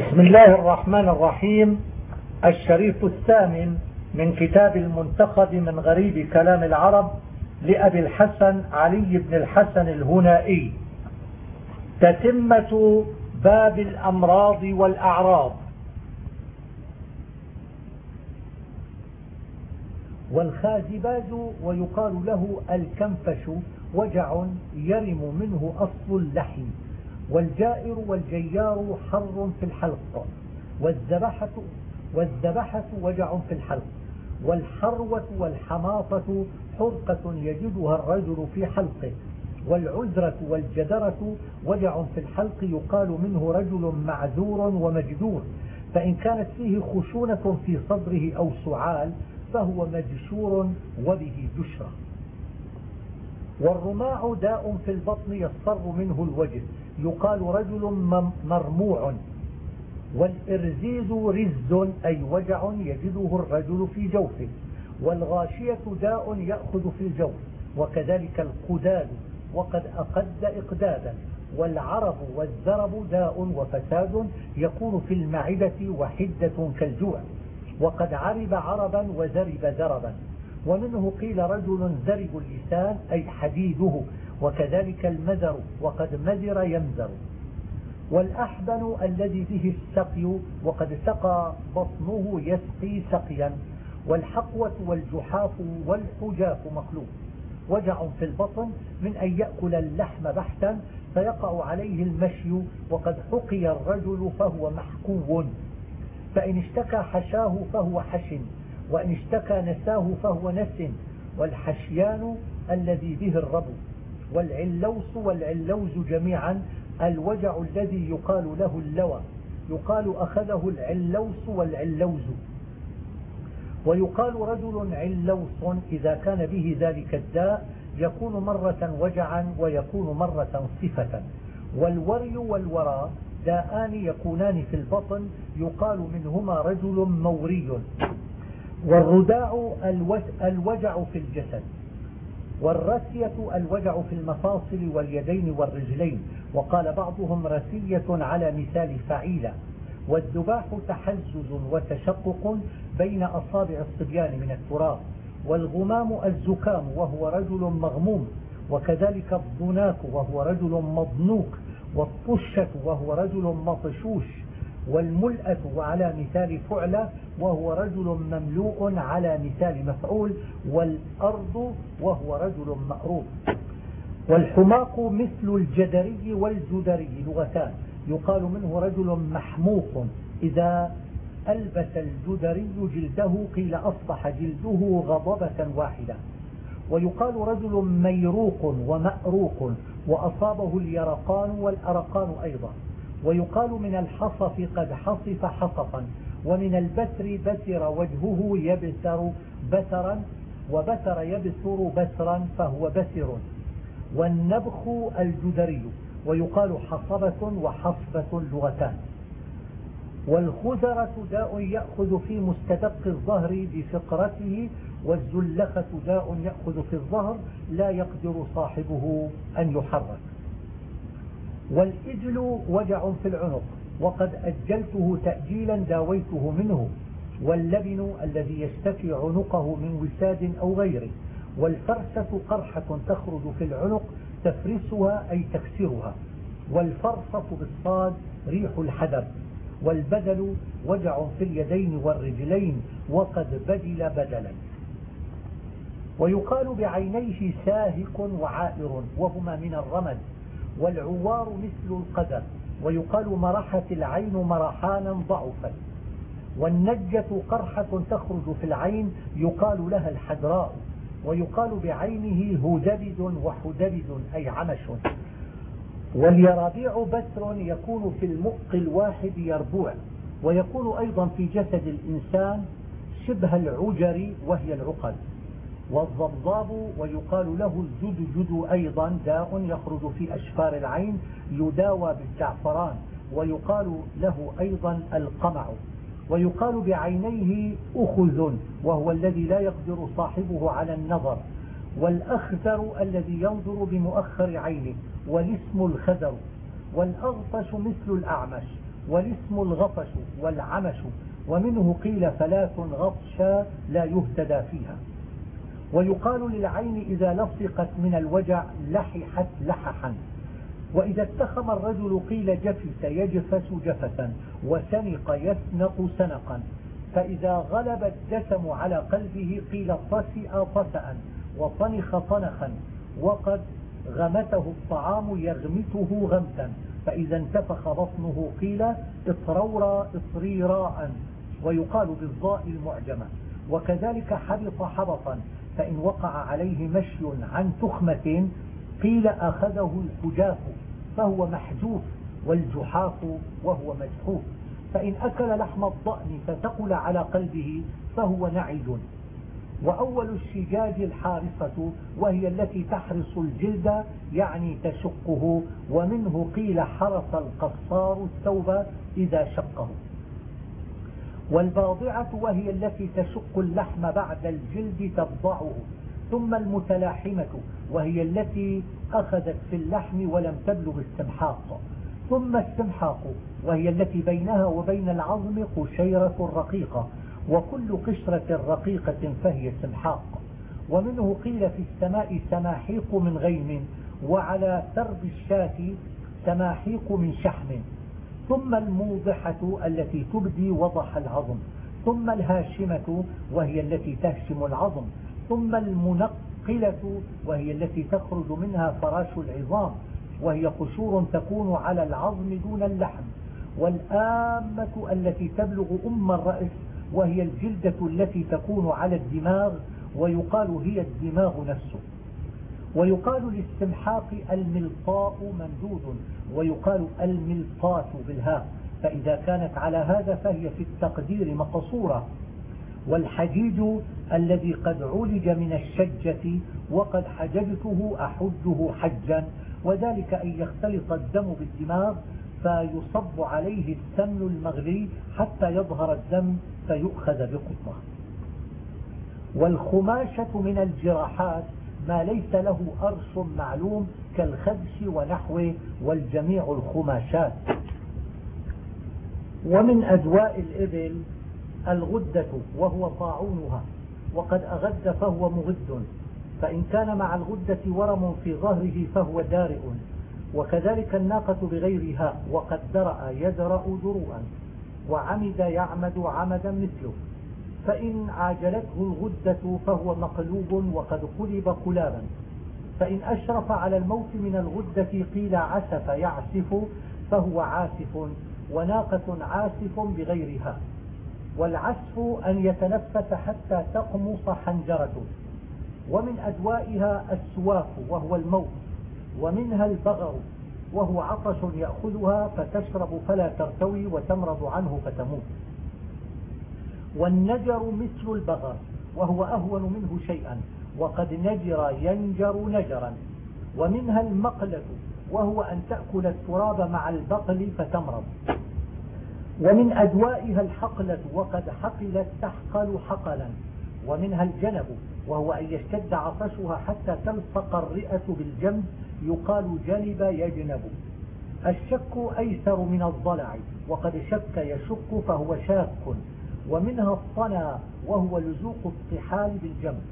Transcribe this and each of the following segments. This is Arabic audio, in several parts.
بسم الله الرحمن الرحيم. الشريف الثامن من كتاب المنتخب من غريب كلام العرب لأبي الحسن علي بن الحسن الهنائي. تتمة باب الأمراض والأعراض. والخازباز ويقال له الكنفش وجع يرم منه أصل اللحم. والجائر والجيار حر في الحلق والذبحة, والذبحة وجع في الحلق والحروة والحماطة حرقة يجدها الرجل في حلقه والعذرة والجدرة وجع في الحلق يقال منه رجل معذور ومجدور فإن كانت فيه خشونة في صدره أو سعال فهو مجشور وبه جشرة والرماع داء في البطن يصفر منه الوجه يقال رجل مرموع والإرزيز رز أي وجع يجده الرجل في جوفه والغاشية داء يأخذ في الجوف وكذلك القداد وقد أقد إقدادا والعرب والزرب داء وفساد يكون في المعدة وحدة كالجوع وقد عرب عربا وزرب زربا. ومنه قيل رجل زرب اللسان أي حديده وكذلك المذر وقد مذر يمزر والأحبن الذي به السقي وقد سقى بطنه يسقي سقيا. والحقوة والجحاف والحجاف مخلوق. وجع في البطن من أن يأكل اللحم بحتا فيقع عليه المشي وقد حقي الرجل فهو محكو فإن اشتكى حشاه فهو حشن وإن اشتكى نساه فهو نس. والحشيان الذي به الربو والعلوس والعلوز جميعا الوجع الذي يقال له اللوى يقال أخذه العلوس والعلوز. ويقال رجل علوس إذا كان به ذلك الداء يكون مرة وجعا ويكون مرة صفة. والوري والوراء داءان يكونان في البطن يقال منهما رجل موري. والرداع الوجع في الجسد. والرسية الوجع في المفاصل واليدين والرجلين. وقال بعضهم رسية على مثال فعيلة. والذباح تحزز وتشقق بين أصابع الصبيان من التراب. والغمام الزكام وهو رجل مغموم. وكذلك الضناك وهو رجل مضنوك. والطشة وهو رجل مطشوش. والملأة وعلى مثال فعلة وهو رجل مملوء على مثال مفعول والأرض وهو رجل مأروض والحماق مثل الجدري والجدري لغتان. يقال منه رجل محموق. إذا ألبس الجدري جلده قيل أصبح جلده غضبة واحدة. ويقال رجل ميروق ومأروق وأصابه اليرقان والأرقان أيضا. ويقال من الحصف قد حصف حصفا ومن البتر بتر وجهه يبتر بترا وبتر يبتر بترا فهو بتر. والنبخ الجدري ويقال حصبة وحصبة لغتان. والخزرة داء يأخذ في مستدق الظهر بفقرته والزلخة داء يأخذ في الظهر لا يقدر صاحبه أن يحرك. والإجل وجع في العنق وقد أجلته تأجيلا داويته منه واللبن الذي يشتكي عنقه من وساد أو غيره والفرسة قرحة تخرج في العنق تفرسها أي تكسرها والفرصة بالصاد ريح الحدب والبدل وجع في اليدين والرجلين وقد بدل بدلا. ويقال بعينيه ساهك وعائر وهما من الرمد. والعوار مثل القدر ويقال مرحت العين مرحانا ضعفا. والنجة قرحة تخرج في العين يقال لها الحدراء ويقال بعينه هدبد وحدبد أي عمش. واليرابيع بتر يكون في المؤق الواحد يربوع ويكون أيضا في جسد الإنسان شبه العجر وهي العقد. والضبضاب ويقال له الزدجد أيضا داء يخرج في أشفار العين يداوى بالزعفران ويقال له أيضا القمع ويقال بعينيه أخذ وهو الذي لا يقدر صاحبه على النظر والأخذر الذي ينظر بمؤخر عينه والاسم الخدر والأغطش مثل الأعمش والاسم الغطش والعمش ومنه قيل ثلاث غطشا لا يهتدى فيها ويقال للعين إذا لصقت من الوجع لححت لححا. وإذا اتخم الرجل قيل جفس يجفس جفسا وسنق يسنق سنقا. فإذا غلب الدسم على قلبه قيل طسئ طسأ وطنخ طنخا. وقد غمته الطعام يغمته غمسا. فإذا انتفخ بطنه قيل اطرورا اطريراء. ويقال بالضاء المعجمة. وكذلك حبط حبطا. فإن وقع عليه مشي عن تخمة قيل أخذه الحجاف فهو محجوف والجحاف وهو مجحوف. فإن أكل لحم الضأن فتقل على قلبه فهو نعج. وأول الشجاج الحارصة وهي التي تحرص الجلد يعني تشقه ومنه قيل حرس القصار الثوب إذا شقه. والباضعة وهي التي تشق اللحم بعد الجلد تبضعه ثم المتلاحمة وهي التي أخذت في اللحم ولم تبلغ السمحاق ثم السمحاق وهي التي بينها وبين العظم قشيرة رقيقة وكل قشرة رقيقة فهي سمحاق ومنه قيل في السماء سماحيق من غيم وعلى ثرب الشاة سماحيق من شحم. ثم الموضحة التي تبدي وضح العظم ثم الهاشمة وهي التي تهشم العظم ثم المنقلة وهي التي تخرج منها فراش العظام وهي قشور تكون على العظم دون اللحم والآمة التي تبلغ أم الرأس وهي الجلدة التي تكون على الدماغ ويقال هي الدماغ نفسه ويقال للسمحاق الملطاء ممدود ويقال الملطاة بالهاء فإذا كانت على هذا فهي في التقدير مقصورة. والحجيج الذي قد عولج من الشجة وقد حججته أحجه حجا وذلك أن يختلط الدم بالدماغ فيصب عليه السمن المغلي حتى يظهر الدم فيؤخذ بقطة. والخماشة من الجراحات ما ليس له أرش معلوم كالخدش ونحوه والجميع الخماشات. ومن أدواء الإبل الغدة وهو طاعونها وقد أغد فهو مغد فإن كان مع الغدة ورم في ظهره فهو دارئ وكذلك الناقة بغيرها وقد درأ يدرأ دروءا وعمد يعمد عمدا مثله فإن عاجلته الغدة فهو مقلوب وقد قلب قلابا فإن أشرف على الموت من الغدة قيل عسف يعسف فهو عاسف وناقة عاسف بغيرها. والعسف أن يتنفس حتى تقمص حنجرته. ومن أدوائها السواك وهو الموت ومنها البغر وهو عطش يأخذها فتشرب فلا ترتوي وتمرض عنه فتموت. والنجر مثل البغر وهو أهون منه شيئا. وقد نجر ينجر نجرا ومنها المقلة وهو أن تأكل التراب مع البقل فتمرض. ومن أدوائها الحقلة وقد حقلت تحقل حقلا. ومنها الجنب وهو أن يشتد عطشها حتى تلصق الرئة بالجنب يقال جنب يجنب. الشك أيسر من الضلع وقد شك يشك فهو شاك. ومنها الطنا وهو لزوق الطحال بالجنب.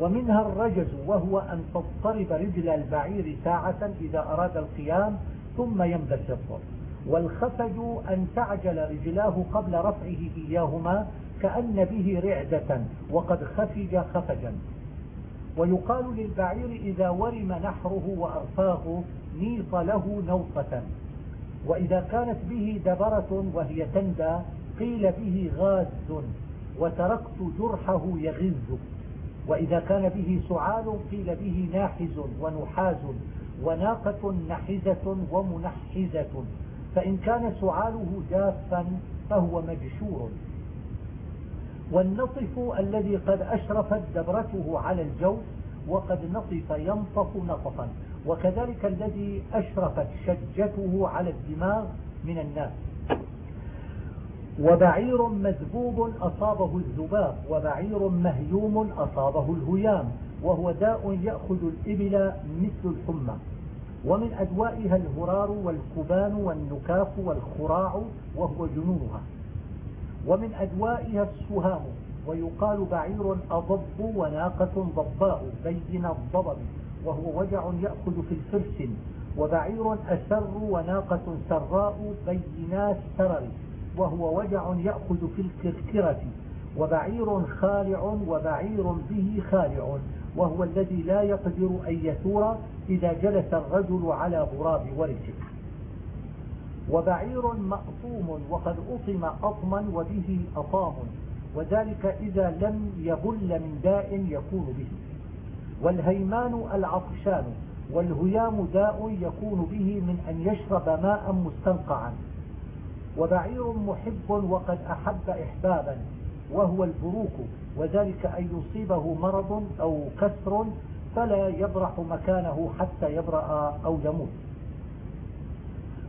ومنها الرجز وهو أن تضطرب رجل البعير ساعة إذا أراد القيام ثم ينبسط والخفج أن تعجل رجلاه قبل رفعه إياهما كأن به رعدة وقد خفج خفجا. ويقال للبعير إذا ورم نحره وأرفاه نيط له نوطة وإذا كانت به دبرة وهي تندى قيل به غاز وتركت جرحه يغز. وإذا كان به سعال قيل به ناحز ونحاز وناقة نحزة ومنحزة. فإن كان سعاله جافا فهو مجشور. والنطف الذي قد أشرفت دبرته على الجوف وقد نطف ينطف نطفا. وكذلك الذي أشرفت شجته على الدماغ من الناس. وبعير مذبوب أصابه الذباب وبعير مهيوم أصابه الهيام وهو داء يأخذ الإبل مثل الحمى. ومن أدوائها الهرار والكبان والنكاف والخراع وهو جنونها. ومن أدوائها السهام ويقال بعير أضب وناقة ضباء بين الضبب وهو وجع يأخذ في الفرس. وبعير أسر وناقة سراء بينا السرر وهو وجع يأخذ في الكركرة وبعير خالع وبعير به خالع وهو الذي لا يقدر أن يثور إذا جلس الرجل على غراب ورثه وبعير مأطوم وقد أطم أطما وبه أطام وذلك إذا لم يبل من داء يكون به. والهيمان العطشان والهيام داء يكون به من أن يشرب ماء مستنقعا. وبعير محب وقد أحب إحبابا وهو البروك. وذلك أن يصيبه مرض أو كسر فلا يبرح مكانه حتى يبرأ أو يموت.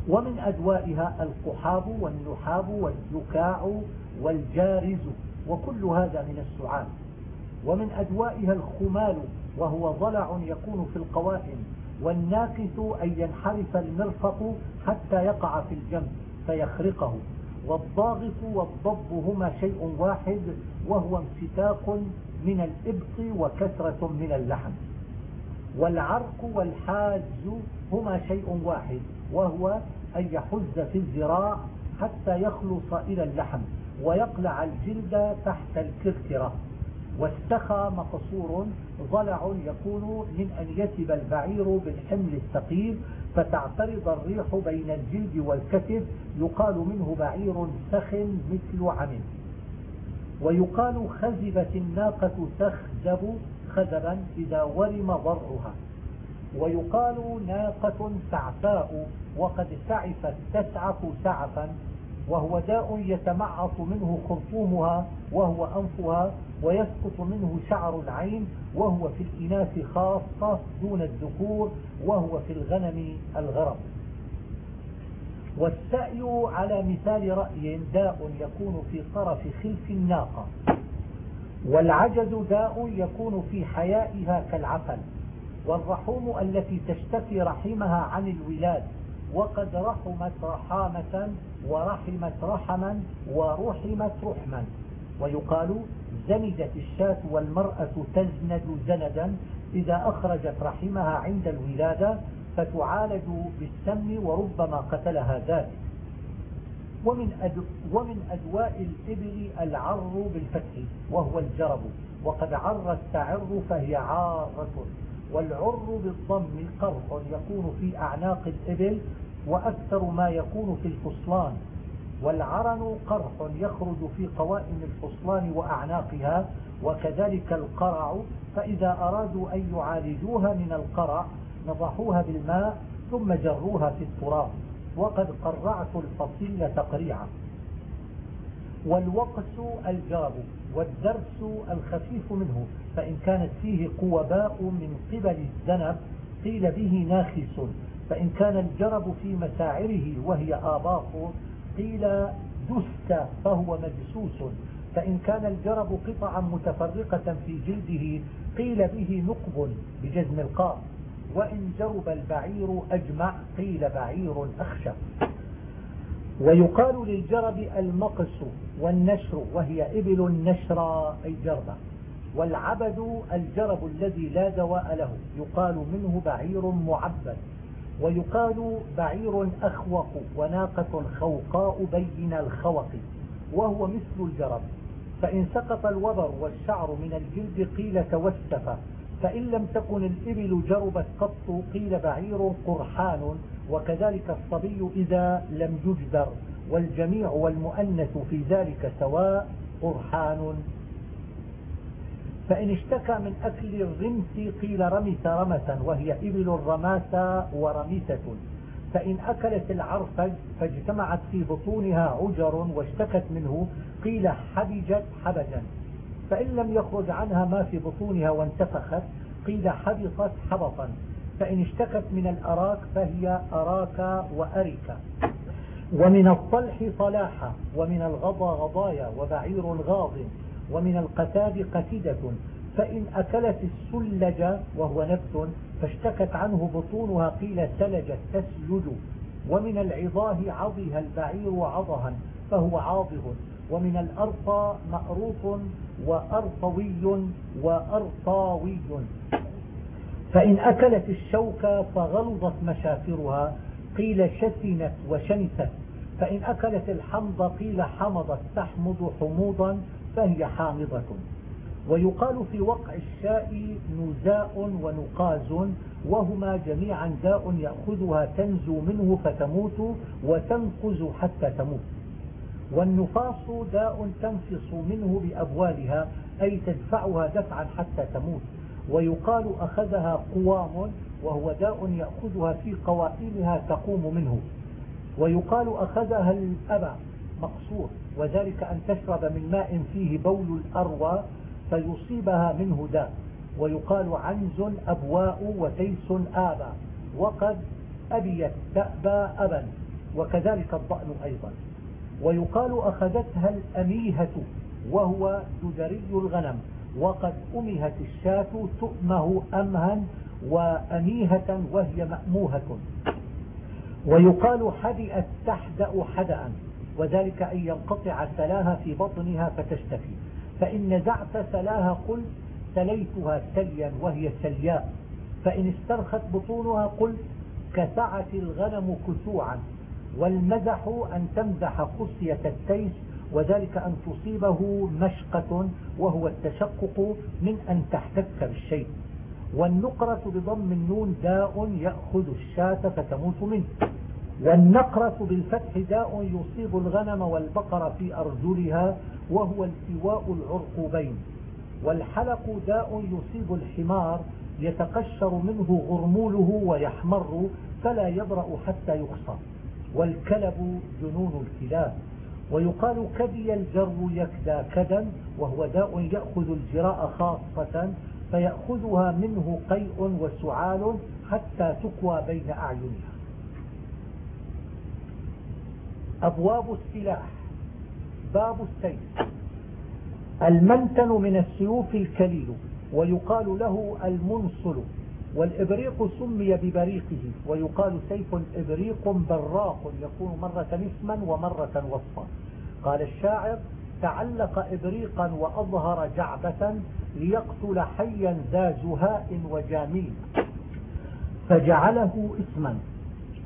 ومن أدوائها القحاب والنحاب والزكاع والجارز وكل هذا من السعال. ومن أدوائها الخمال وهو ضلع يكون في القوائم والناكث أن ينحرف المرفق حتى يقع في الجنب. فيخرقه. والضاغط والضب هما شيء واحد وهو امسكاك من الإبط وكثرة من اللحم. والعرق والحاز هما شيء واحد وهو أن يحز في الذراع حتى يخلص إلى اللحم ويقلع الجلد تحت الكركرة. والسخى مقصور ضلع يكون من أن يتب البعير بالحمل الثقيل فتعترض الريح بين الجلد والكتف يقال منه بعير سخ مثل عمل ويقال خزبت الناقة تخزب خزبا إذا ورم ضرعها. ويقال ناقة سعفاء وقد سعفت تسعف سعفا وهو داء يتمعص منه خرطومها وهو أنفها ويسقط منه شعر العين وهو في الإناث خاصة دون الذكور وهو في الغنم الغرب والسأي على مثال رأي داء يكون في طرف خلف الناقة. والعجز داء يكون في حيائها كالعفل والرحوم التي تشتكي رحمها عن الولاد. وقد رحمت رحامة ورحمت رحما ورحمت رحما. ويقال زندت الشاة والمرأة تزند زندا إذا أخرجت رحمها عند الولادة فتعالج بالسم وربما قتلها ذلك ومن, ومن أدواء الإبل العر بالفتح وهو الجرب. وقد عرت تعر فهي عارة. والعر بالضم قرح يكون في أعناق الإبل وأكثر ما يكون في الفصلان. والعرن قرح يخرج في قوائم الفصلان وأعناقها وكذلك القرع فإذا أرادوا أن يعالجوها من القرع نضحوها بالماء ثم جروها في التراب. وقد قرعت الفصيل تقريعا. والوقس الجرب والدرس الخفيف منه فإن كانت فيه قوباء من قبل الذنب قيل به ناخس. فإن كان الجرب في مساعره وهي آباط قيل دست فهو مجسوس. فإن كان الجرب قطعا متفرقة في جلده قيل به نقب بجزم القاف. وإن جرب البعير أجمع قيل بعير أخشى ويقال للجرب المقس والنشر وهي إبل النشر أي جربة والعبد الجرب الذي لا دواء له يقال منه بعير معبد. ويقال بعير أخوق وناقة خوقاء بين الخوق وهو مثل الجرب. فإن سقط الوبر والشعر من الجلد قيل توسف فإن لم تكن الإبل جربت قط قيل بعير قرحان. وكذلك الصبي إذا لم يجدر والجميع والمؤنث في ذلك سواء قرحان. فإن اشتكى من أكل الرمس قيل رمس رمسا وهي إبل الرماسة ورميسة. فإن أكلت العرفج فاجتمعت في بطونها عجر واشتكت منه قيل حبجت حبجا. فإن لم يخرج عنها ما في بطونها وانتفخت قيل حبطت حبطا. فإن اشتكت من الأراك فهي أراك وأرك. ومن الطلح طلاحة ومن الغضا غضايا وبعير غاض ومن القتاد قتدة فإن أكلت السلج وهو نبت فاشتكت عنه بطونها قيل سلجت تسلج ومن العظاه عضها البعير عضها فهو عاضه. ومن الأرطى مأروط وأرطوي وأرطاوي. فإن أكلت الشوك فغلظت مشافرها قيل شسنت وشنست فإن أكلت الحمض قيل حمضت تحمض حموضا فهي حامضة. ويقال في وقع الشاء نزاء ونقاز وهما جميعا داء يأخذها تنزو منه فتموت وتنقز حتى تموت. والنفاص داء تنفص منه بأبوالها أي تدفعها دفعا حتى تموت. ويقال أخذها قوام وهو داء يأخذها في قوائمها تقوم منه. ويقال أخذها الأبع مقصور. وذلك أن تشرب من ماء فيه بول الأروى فيصيبها منه داء. ويقال عنز أبواء وتيس آبا وقد أبيت تأبى أبا. وكذلك الضأن أيضا. ويقال أخذتها الأميهة وهو جدري الغنم. وقد أمهت الشاة تؤمه أمها وأميهة وهي مأموهة. ويقال حدئت تحدأ حدأ. وذلك أن ينقطع سلاها في بطنها فتشتكي. فإن نزعت سلاها قلت سليتها سليا وهي سلياء فإن استرخت بطونها قلت كسعت الغنم كسوعا. والمزح أن تمزح خصية التيس وذلك أن تصيبه مشقة وهو التشقق من أن تحتك بالشيء. والنقرة بضم النون داء يأخذ الشاة فتموت منه. والنقرة بالفتح داء يصيب الغنم والبقر في أرجلها وهو التواء العرقوبين والحلق داء يصيب الحمار يتقشر منه غرموله ويحمر فلا يبرأ حتى يخصى والكلب جنون الكلاب. ويقال كدي الجر يكدى كدا وهو داء يأخذ الجراء خاصة فيأخذها منه قيء وسعال حتى تكوى بين أعينها. أبواب السلاح باب السيف. المنتن من السيوف الكليل ويقال له المنصل والإبريق سمي ببريقه ويقال سيف إبريق براق يكون مرة اسما ومرة وصفا. قال الشاعر تعلق إبريقا وأظهر جعبة ليقتل حيا ذا زهاء وجاميل فجعله اسما.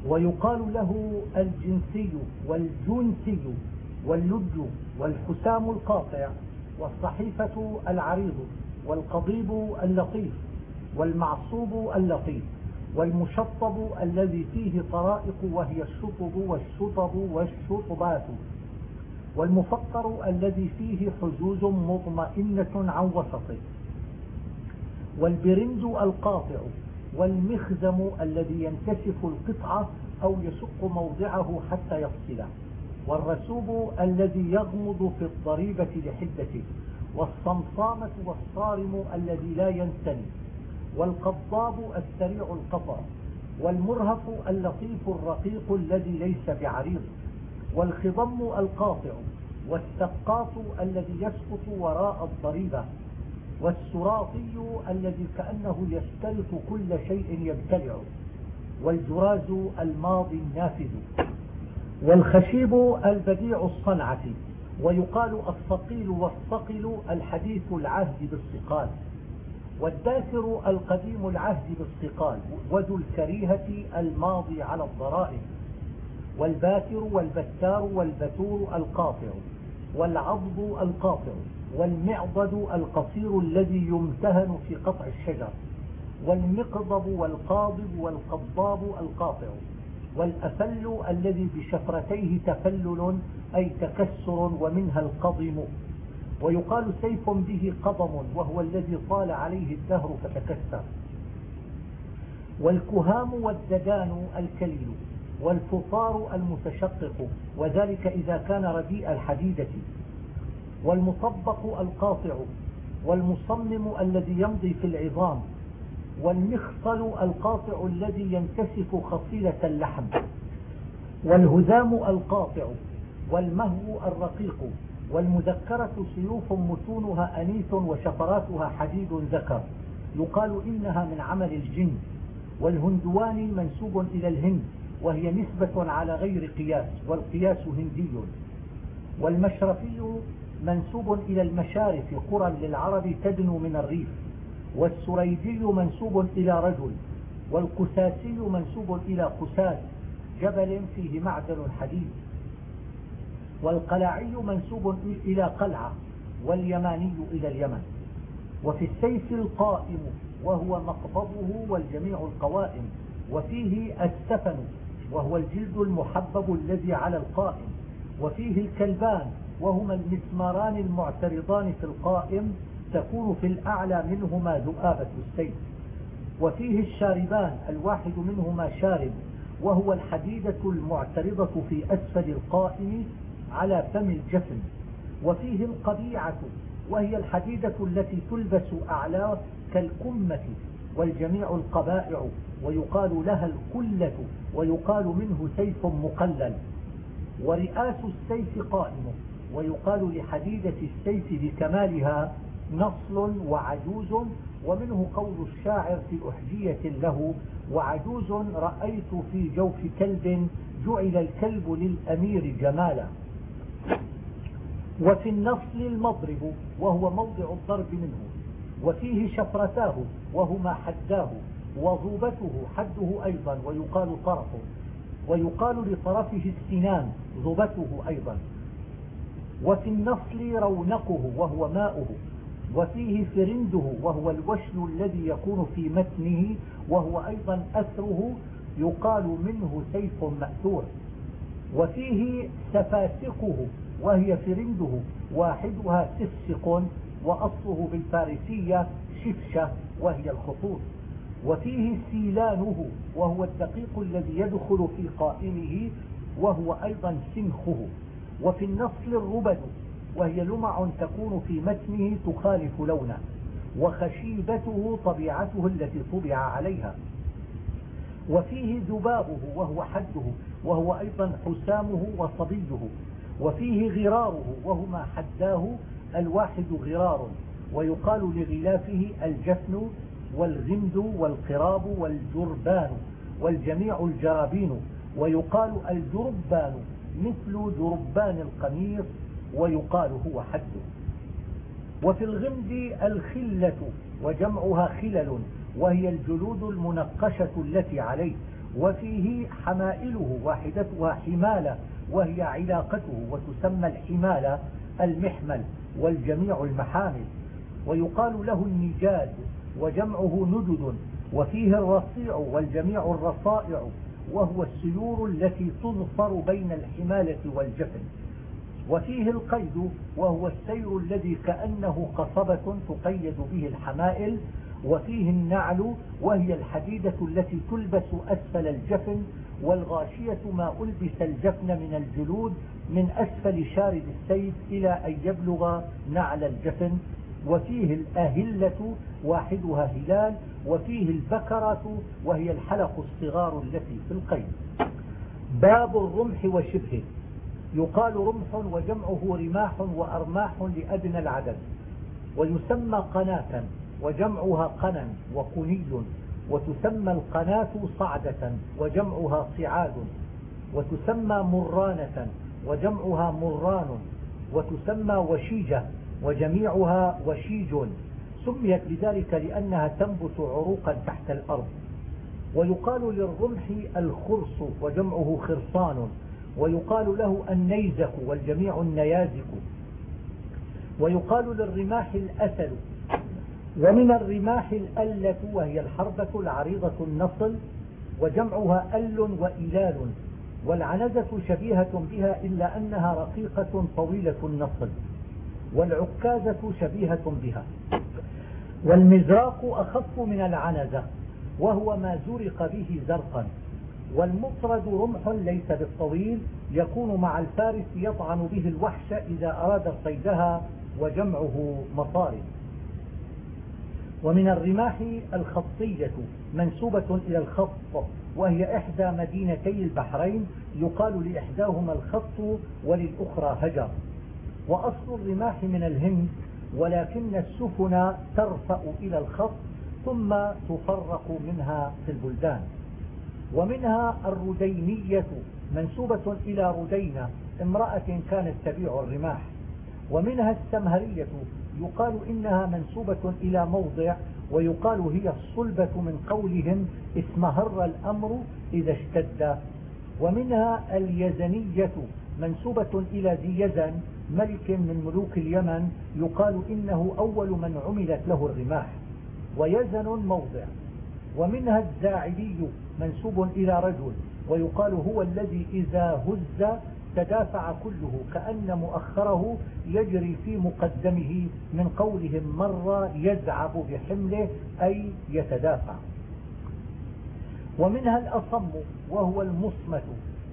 ويقال له الجنسي والجنسي واللج والحسام القاطع والصحيفة العريض والقضيب اللطيف والمعصوب اللطيف والمشطب الذي فيه طرائق وهي الشطب والشطب والشطبات والمفقر الذي فيه حجوز مطمئنة عن وسطه والبرنج القاطع والمخزم الذي ينكشف القطعة أو يشق موضعه حتى يفصله والرسوب الذي يغمض في الضريبة لحدته. والصمصامة والصارم الذي لا ينتني والقضاب السريع القطع والمرهف اللطيف الرقيق الذي ليس بعريض. والخضم القاطع. والسقاط الذي يسقط وراء الضريبة. والسراطي الذي كأنه يسترط كل شيء يبتلع والجراز الماضي النافذ والخشيب البديع الصنعة ويقال الصقيل والصقل الحديث العهد بالصقال والداثر القديم العهد بالصقال وذو الكريهة الماضي على الضرائب والباتر والبتار والبتور القاطع والعضد القاطع. والمعضد القصير الذي يمتهن في قطع الشجر والمقضب والقاضب والقضاب القاطع والأفل الذي بشفرتيه تفلل أي تكسر ومنها القضم ويقال سيف به قضم وهو الذي طال عليه الدهر فتكسر. والكهام والددان الكليل والفطار المتشقق وذلك إذا كان رديء الحديدة. والمطبق القاطع والمصمم الذي يمضي في العظام والمخصل القاطع الذي ينكسف خصيلة اللحم والهزام القاطع والمهو الرقيق والمذكرة سيوف متونها أنيث وشفراتها حديد ذكر يقال إنها من عمل الجن والهندواني منسوب إلى الهند وهي نسبة على غير قياس والقياس هندي والمشرفي منسوب إلى المشارف قرى للعرب تدنو من الريف والسريجي منسوب إلى رجل والقساسي منسوب إلى قساس جبل فيه معدن حديد. والقلعي منسوب إلى قلعة واليماني إلى اليمن. وفي السيف القائم وهو مقبضه والجميع القوائم. وفيه السفن وهو الجلد المحبب الذي على القائم. وفيه الكلبان وهما المسماران المعترضان في القائم تكون في الأعلى منهما ذؤابة السيف. وفيه الشاربان الواحد منهما شارب وهو الحديدة المعترضة في أسفل القائم على فم الجفن. وفيه القبيعة وهي الحديدة التي تلبس أعلاه كالقمة والجميع القبائع ويقال لها القلة ويقال منه سيف مقلل. ورئاس السيف قائم. ويقال لحديدة السيف بكمالها نصل وعجوز ومنه قول الشاعر في أحجية له وعجوز رأيت في جوف كلب جعل الكلب للأمير جمالا وفي النصل المضرب وهو موضع الضرب منه وفيه شفرتاه وهما حداه وضوبته حده أيضا ويقال طرفه ويقال لطرفه السنان ضبته أيضا. وفي النصل رونقه وهو ماؤه وفيه فرنده وهو الوشل الذي يكون في متنه وهو أيضا أثره يقال منه سيف مأثور. وفيه سفاسقه وهي فرنده واحدها سفسق وأصله بالفارسية شفشة وهي الخطوط. وفيه سيلانه وهو الدقيق الذي يدخل في قائمه وهو أيضا سنخه. وفي النصل الربد وهي لمع تكون في متنه تخالف لونه وخشيبته طبيعته التي طبع عليها. وفيه ذبابه وهو حده وهو أيضا حسامه وصبيه. وفيه غراره وهما حداه الواحد غرار. ويقال لغلافه الجفن والغمد والقراب والجربان والجميع الجرابين. ويقال الجربان. مثل جربان القميص ويقال هو حد وفي الغمد الخلة وجمعها خلل وهي الجلود المنقشة التي عليه وفيه حمائله واحدتها حمالة وهي علاقته وتسمى الحمالة المحمل والجميع المحامل. ويقال له النجاد وجمعه نجد وفيه الرصيع والجميع الرصائع. وهو السيور التي تنصر بين الحمالة والجفن. وفيه القيد وهو السير الذي كأنه قصبة تقيد به الحمائل. وفيه النعل وهي الحديدة التي تلبس أسفل الجفن. والغاشية ما ألبس الجفن من الجلود من أسفل شارد السيف إلى أن يبلغ نعل الجفن. وفيه الأهلة واحدها هلال وفيه البكرة وهي الحلق الصغار التي في القيد. باب الرمح وشبهه. يقال رمح وجمعه رماح وأرماح لأدنى العدد. ويسمى قناة وجمعها قنا وقني وتسمى القناة صعدة وجمعها صعاد. وتسمى مرانة وجمعها مران. وتسمى وشيجة وجميعها وشيج. سميت بذلك لأنها تنبت عروقا تحت الأرض. ويقال للرمح الخرص وجمعه خرصان. ويقال له النيزك والجميع النيازك. ويقال للرماح الأسل ومن الرماح الألة وهي الحربة العريضة النصل. وجمعها أل وإلال. والعنزة شبيهة بها إلا أنها رقيقة طويلة النصل. والعكازة شبيهة بها. والمزراق أخف من العنزة وهو ما زرق به زرقا. والمطرد رمح ليس بالطويل يكون مع الفارس يطعن به الوحش إذا أراد صيدها وجمعه مطارد ومن الرماح الخطية منسوبة إلى الخط وهي إحدى مدينتي البحرين يقال لإحداهما الخط وللأخرى هجر. وأصل الرماح من الهند ولكن السفن ترفأ إلى الخط ثم تفرق منها في البلدان. ومنها الردينية منسوبة إلى ردينة امرأة كانت تبيع الرماح. ومنها السمهرية يقال إنها منسوبة إلى موضع ويقال هي الصلبة من قولهم اسمهر الأمر إذا اشتد. ومنها اليزنية منسوبة إلى ذي يزن ملك من ملوك اليمن يقال إنه أول من عملت له الرماح ويزن موضع ومنها الزاعلي منسوب إلى رجل ويقال هو الذي إذا هز تدافع كله كأن مؤخره يجري في مقدمه من قولهم مر يزعب بحمله أي يتدافع. ومنها الأصم وهو المصمت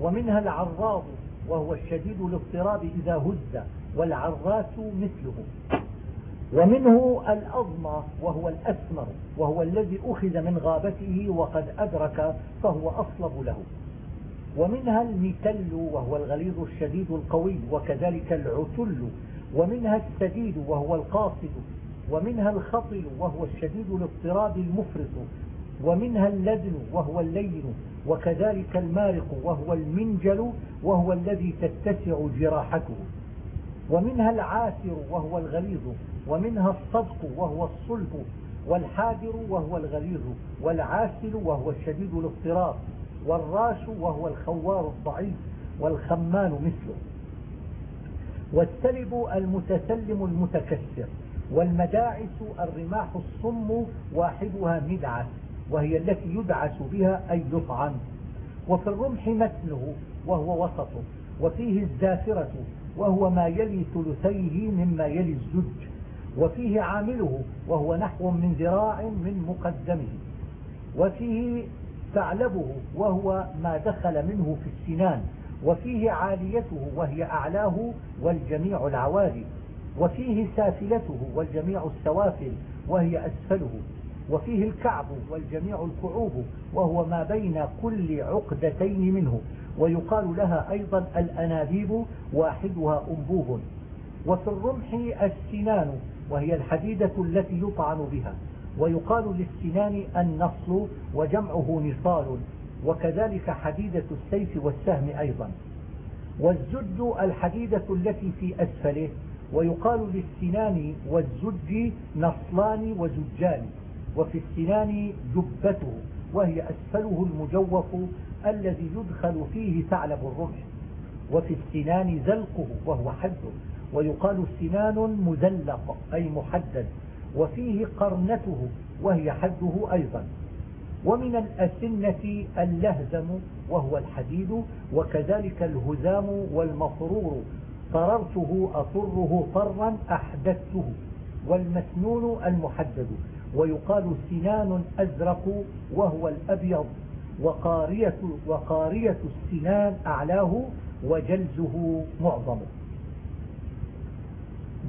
ومنها العراض وهو الشديد الاضطراب إذا هز والعراس مثله. ومنه الأضمى وهو الأسمر وهو الذي أخذ من غابته وقد أدرك فهو أصلب له. ومنها المثل وهو الغليظ الشديد القوي وكذلك العتل. ومنها السديد وهو القاصد. ومنها الخطل وهو الشديد الاضطراب المفرط. ومنها اللدن وهو اللين وكذلك المارق وهو المنجل وهو الذي تتسع جراحته. ومنها العاسر وهو الغليظ ومنها الصدق وهو الصلب والحادر وهو الغليظ والعاسل وهو الشديد الاضطراب والراش وهو الخوار الضعيف والخمان مثله. والسلب المتسلم المتكسر والمداعس الرماح الصم واحدها مدعس وهي التي يدعس بها أي يطعن. وفي الرمح متنه وهو وسطه وفيه الزافرة وهو ما يلي ثلثيه مما يلي الزج وفيه عامله وهو نحو من ذراع من مقدمه وفيه ثعلبه وهو ما دخل منه في السنان وفيه عاليته وهي أعلاه والجميع العوالي وفيه سافلته والجميع السوافل وهي أسفله. وفيه الكعب والجميع الكعوب وهو ما بين كل عقدتين منه. ويقال لها أيضا الأنابيب واحدها أنبوب. وفي الرمح السنان وهي الحديدة التي يطعن بها. ويقال للسنان النصل وجمعه نصال وكذلك حديدة السيف والسهم أيضا. والزج الحديدة التي في أسفله ويقال للسنان والزج نصلان وزجان. وفي السنان جبته وهي أسفله المجوف الذي يدخل فيه ثعلب الرمح. وفي السنان زلقه وهو حده ويقال سنان مزلق أي محدد. وفيه قرنته وهي حده أيضا. ومن الأسنة اللهزم وهو الحديد وكذلك الهزام والمفرور. طررته أطره طرا أحدثته. والمسنون المحدد. ويقال سنان أزرق وهو الأبيض وقارية, وقارية السنان أعلاه وجلزه معظمه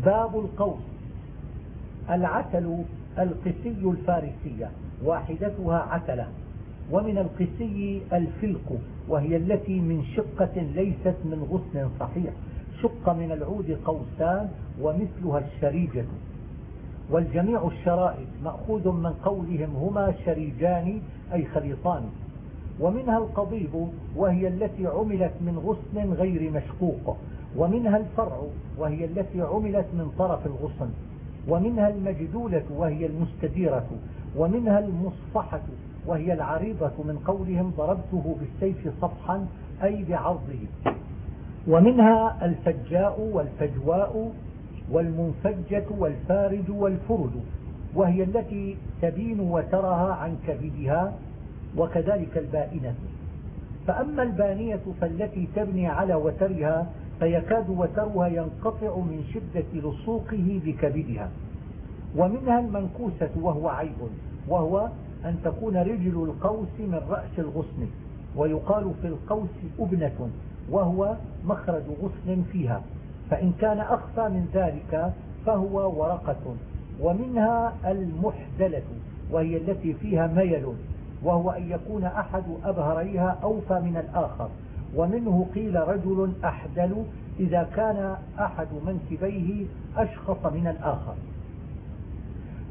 باب القوس. العتل القسي الفارسية واحدتها عتلة ومن القسي الفلق وهي التي من شقة ليست من غصن صحيح. شق من العود قوسان ومثلها الشريجة. والجميع الشرائد مأخوذ من قولهم هما شريجان أي خليطان. ومنها القضيب وهي التي عملت من غصن غير مشقوق. ومنها الفرع وهي التي عملت من طرف الغصن. ومنها المجدولة وهي المستديرة. ومنها المصفحة وهي العريضة من قولهم ضربته بالسيف صفحا أي بعرضه. ومنها الفجاء والفجواء والمنفجة والفارج والفرد وهي التي تبين وترها عن كبدها وكذلك البائنة. فأما البانية فالتي تبني على وترها فيكاد وترها ينقطع من شدة لصوقه بكبدها ومنها المنكوسة وهو عيب وهو أن تكون رجل القوس من رأس الغصن ويقال في القوس أبنة وهو مخرج غصن فيها. فإن كان أخفى من ذلك فهو ورقة ومنها المحدلة وهي التي فيها ميل وهو أن يكون أحد أبهريها أوفى من الآخر. ومنه قيل رجل أحدل إذا كان أحد منكبيه أشخص من الآخر.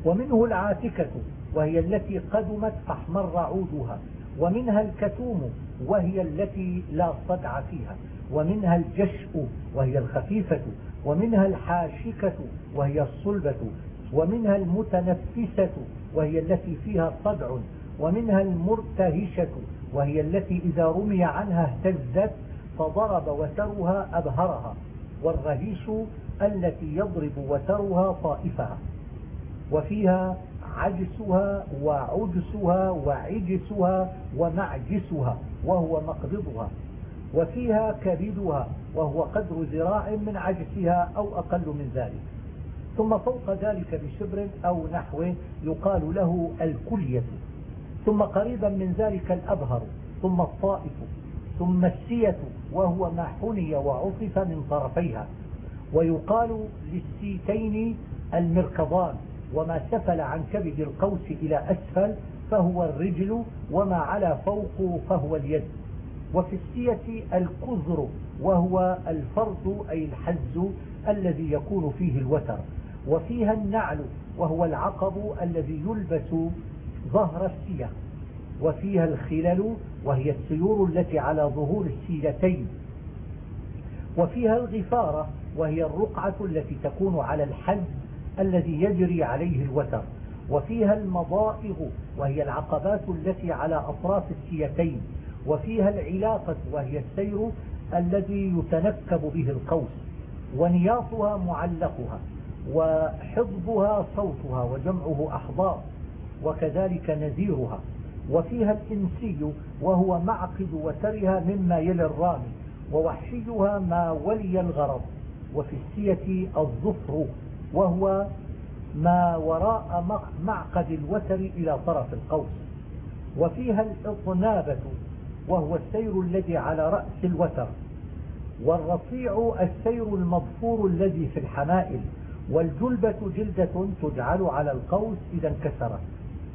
ومنه العاتكة وهي التي قدمت فاحمر عودها. ومنها الكتوم وهي التي لا صدع فيها. ومنها الجشء وهي الخفيفة ومنها الحاشكة وهي الصلبة ومنها المتنفسة وهي التي فيها صدع ومنها المرتهشة وهي التي إذا رمي عنها اهتزت فضرب وترها أبهرها والرهيش التي يضرب وترها طائفها. وفيها عجسها وعجسها وعجسها ومعجسها وهو مقبضها. وفيها كبدها وهو قدر ذراع من عجسها أو أقل من ذلك. ثم فوق ذلك بشبر أو نحوه يقال له الكلية. ثم قريبا من ذلك الأبهر ثم الطائف ثم السية وهو ما حني وعطف من طرفيها. ويقال للسيتين المركضان وما سفل عن كبد القوس إلى أسفل فهو الرجل وما على فوق فهو اليد. وفي السية الكذر وهو الفرد أي الحز الذي يكون فيه الوتر. وفيها النعل وهو العقب الذي يلبس ظهر السية. وفيها الخلل وهي السيور التي على ظهور السيتين وفيها الغفارة وهي الرقعة التي تكون على الحز الذي يجري عليه الوتر. وفيها المضائغ وهي العقبات التي على أطراف السيتين. وفيها العلاقة وهي السير الذي يتنكب به القوس ونياطها معلقها وحضبها صوتها وجمعه أحضار وكذلك نذيرها. وفيها الإنسي وهو معقد وترها مما يلي الرامي ووحشيها ما ولي الغرض. وفي السية الظفر وهو ما وراء معقد الوتر إلى طرف القوس. وفيها الإطنابة وهو السير الذي على رأس الوتر والرصيع السير المضفور الذي في الحمائل والجلبة جلدة تجعل على القوس إذا انكسرت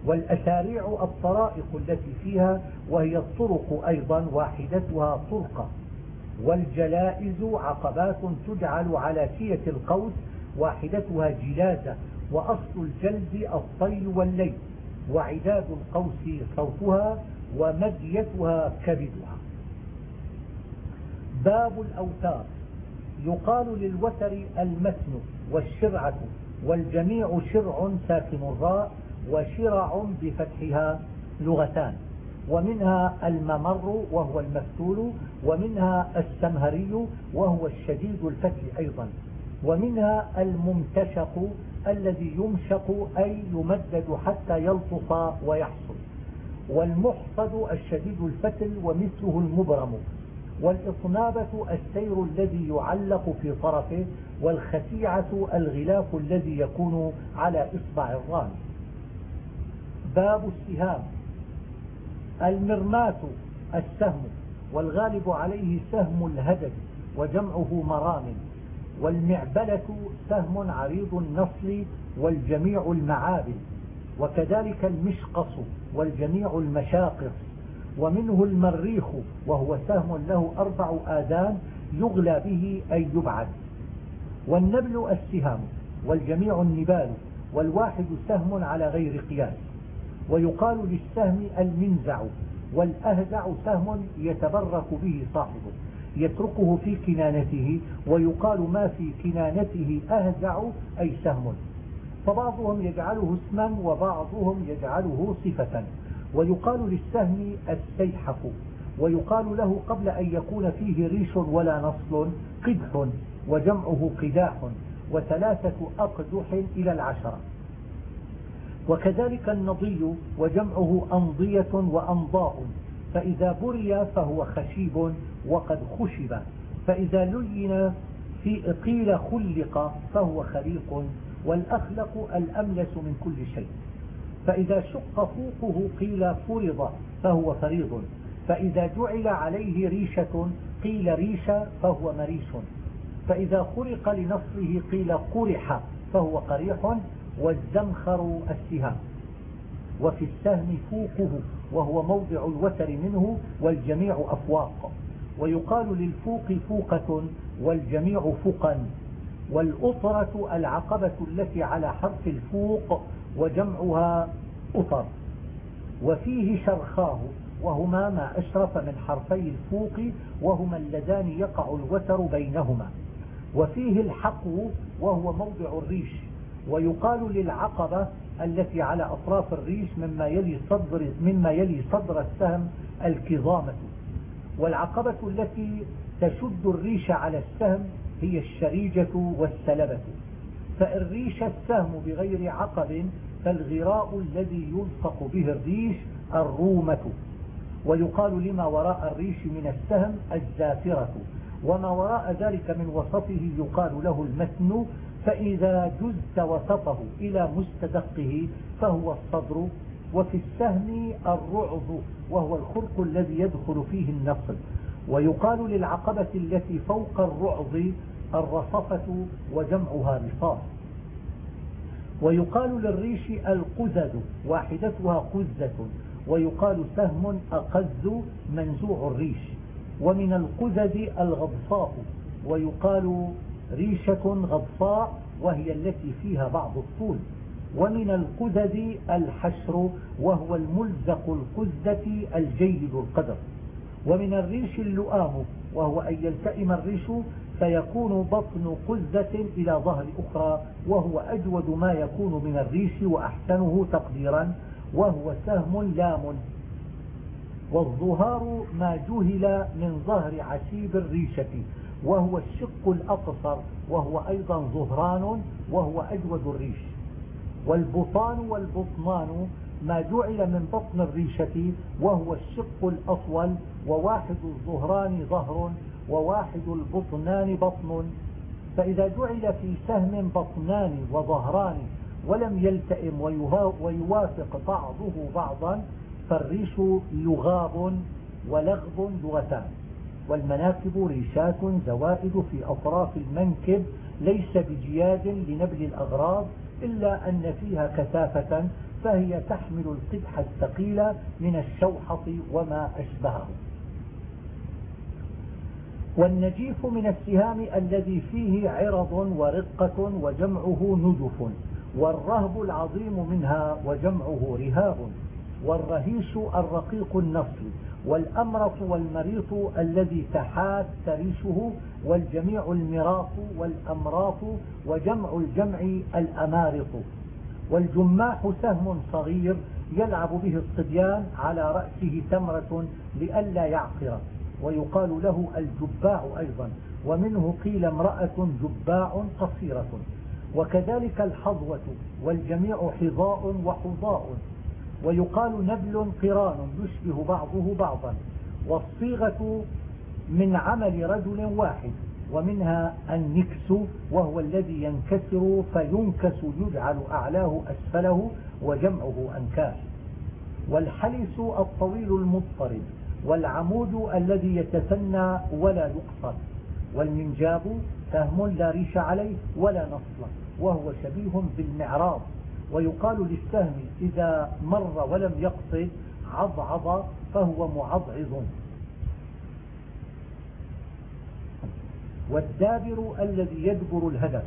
والأساريع الطرائق التي فيها وهي الطرق أيضا واحدتها طرقة والجلائز عقبات تجعل على سية القوس واحدتها جلازة وأصل الجلد الطيل والليل وعداد القوس صوتها ومديتها كبدها. باب الأوتار. يقال للوتر المتن والشرعة والجميع شرع ساكن الراء وشرع بفتحها لغتان. ومنها الممر وهو المفتول ومنها السمهري وهو الشديد الفتح أيضا. ومنها الممتشق الذي يمشق أي يمدد حتى يلطف ويحصل. والمحصد الشديد الفتل ومثله المبرم والإصنابة السير الذي يعلق في طرفه والخسيعة الغلاف الذي يكون على إصبع الران باب السهام المرماة السهم والغالب عليه سهم الهدد وجمعه مرام والمعبلة سهم عريض النصل والجميع المعابل وكذلك المشقص والجميع المشاقص ومنه المريخ وهو سهم له أربع آذان يغلى به أي يبعد والنبل السهام والجميع النبال والواحد سهم على غير قياس. ويقال للسهم المنزع والأهزع سهم يتبرك به صاحبه. يتركه في كنانته ويقال ما في كنانته أهزع أي سهم. فبعضهم يجعله اسما وبعضهم يجعله صفة. ويقال للسهم السيحف ويقال له قبل أن يكون فيه ريش ولا نصل قدح وجمعه قداح وثلاثة أقدح إلى العشرة. وكذلك النضي وجمعه أنضية وأنضاء. فإذا بري فهو خشيب وقد خشب. فإذا لين في قيل خلق فهو خليق والأخلق الأملس من كل شيء. فإذا شق فوقه قيل فرض فهو فريض. فإذا جعل عليه ريشة قيل ريش فهو مريش. فإذا خرق لنصره قيل قرح فهو قريح. والزمخر السهام. وفي السهم فوقه وهو موضع الوتر منه والجميع أفواق. ويقال للفوق فوقة والجميع فقا والأطرة العقبة التي على حرف الفوق وجمعها أطر. وفيه شرخاه وهما ما أشرف من حرفي الفوق وهما اللذان يقع الوتر بينهما. وفيه الحقو وهو موضع الريش ويقال للعقبة التي على أطراف الريش مما يلي صدر, مما يلي صدر السهم الكظامة. والعقبة التي تشد الريش على السهم هي الشريجة والسلبة. فإن ريش السهم بغير عقب فالغراء الذي يلصق به الريش الرومة. ويقال لما وراء الريش من السهم الزافرة. وما وراء ذلك من وسطه يقال له المتن. فإذا جزت وسطه إلى مستدقه فهو الصدر. وفي السهم الرعظ وهو الخرق الذي يدخل فيه النصل ويقال للعقبة التي فوق الرعظ الرصفة وجمعها رصاص. ويقال للريش القزد واحدتها قزة. ويقال سهم أقز منزوع الريش. ومن القزد الغضفاء ويقال ريشة غضفاء وهي التي فيها بعض الطول. ومن القزد الحشر وهو الملزق القزة الجيد القدر. ومن الريش اللؤام وهو أن يلتئم الريش فيكون بطن قزة إلى ظهر أخرى وهو أجود ما يكون من الريش وأحسنه تقديرا وهو سهم لام. والظهار ما جهل من ظهر عسيب الريشة وهو الشق الأقصر وهو أيضا ظهران وهو أجود الريش. والبطان والبطنان ما جعل من بطن الريشة وهو الشق الأطول وواحد الظهران ظهر وواحد البطنان بطن. فإذا جعل في سهم بطنان وظهران ولم يلتئم ويوافق بعضه بعضا فالريش لغاب ولغب لغتان. والمناكب ريشات زوائد في أطراف المنكب ليس بجياد لنبل الأغراض إلا أن فيها كثافة فهي تحمل القدح الثقيل من الشوحط وما أشبهه. والنجيف من السهام الذي فيه عرض ورقة وجمعه نجف والرهب العظيم منها وجمعه رهاب والرهيش الرقيق النصل والأمرط والمريط الذي تحات ريشه والجميع المراط والأمراط وجمع الجمع الأمارط. والجماح سهم صغير يلعب به الصبيان على رأسه تمرة لئلا يعقر. ويقال له الجباع أيضا. ومنه قيل امرأة جباع قصيرة. وكذلك الحظوة والجميع حظاء وحظاء. ويقال نبل قران يشبه بعضه بعضا. والصيغة من عمل رجل واحد ومنها النكس وهو الذي ينكسر فينكس يجعل أعلاه أسفله وجمعه أنكاس والحلس الطويل المضطرب. والعمود الذي يتثنى ولا يقصر والمنجاب سهم لا ريش عليه ولا نصل وهو شبيه بالمعراض ويقال للسهم إذا مر ولم يقصد عضعض فهو معضعض. والدابر الذي يدبر الهدف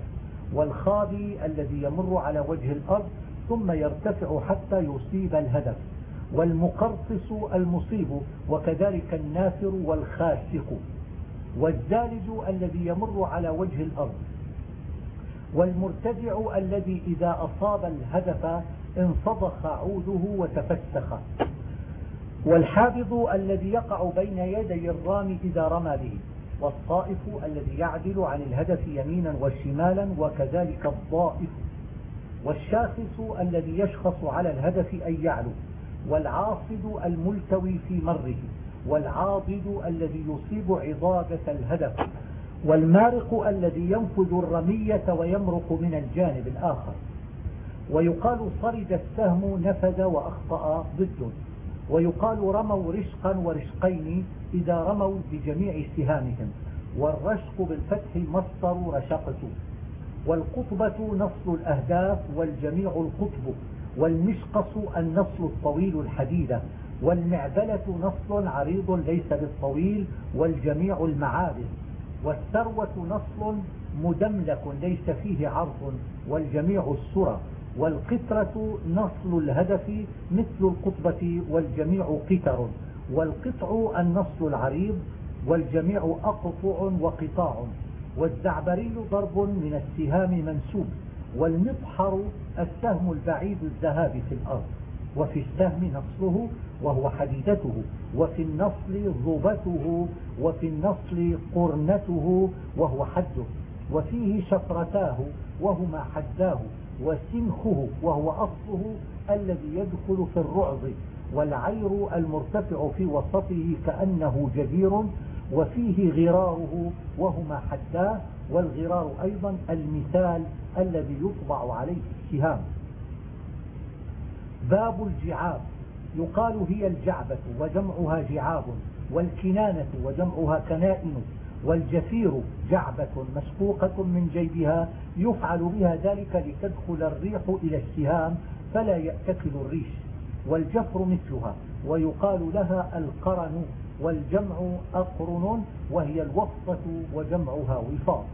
والخابي الذي يمر على وجه الأرض ثم يرتفع حتى يصيب الهدف. والمقرطس المصيب وكذلك النافر والخاسق والزالج الذي يمر على وجه الأرض والمرتدع الذي إذا أصاب الهدف انصدخ عوده وتفسخ والحابض الذي يقع بين يدي الرامي إذا رمى به والطائف الذي يعدل عن الهدف يمينا وشمالا وكذلك الضائف والشاخص الذي يشخص على الهدف أي يعلو والعاصد الملتوي في مره والعاضد الذي يصيب عضادة الهدف والمارق الذي ينفذ الرمية ويمرق من الجانب الآخر. ويقال صرد السهم نفذ وأخطأ ضد ويقال رموا رشقا ورشقين إذا رموا بجميع سهامهم والرشق بالفتح مصدر رشقت والقطبة نصل الأهداف والجميع القطب. والمشقص النصل الطويل الحديدة والمعبلة نصل عريض ليس بالطويل والجميع المعابد. والثروة نصل مدملك ليس فيه عرض والجميع السرى والقطرة نصل الهدف مثل القطبة والجميع قتر والقطع النصل العريض والجميع أقطع وقطاع. والزعبري ضرب من السهام منسوب. والمطحر السهم البعيد الذهاب في الأرض وفي السهم نصله وهو حديدته وفي النصل ضبته وفي النصل قرنته وهو حده وفيه شفرتاه وهما حداه وسنخه وهو أصله الذي يدخل في الرعض والعير المرتفع في وسطه كأنه جدير وفيه غراره وهما حداه والغرار أيضا المثال الذي يطبع عليه السهام باب الجعاب. يقال هي الجعبة وجمعها جعاب والكنانة وجمعها كنائن والجفير جعبة مسقوقة من جيبها يفعل بها ذلك لتدخل الريح إلى السهام فلا يأتكل الريش. والجفر مثلها ويقال لها القرن والجمع أقرن وهي الوفطة وجمعها وفاض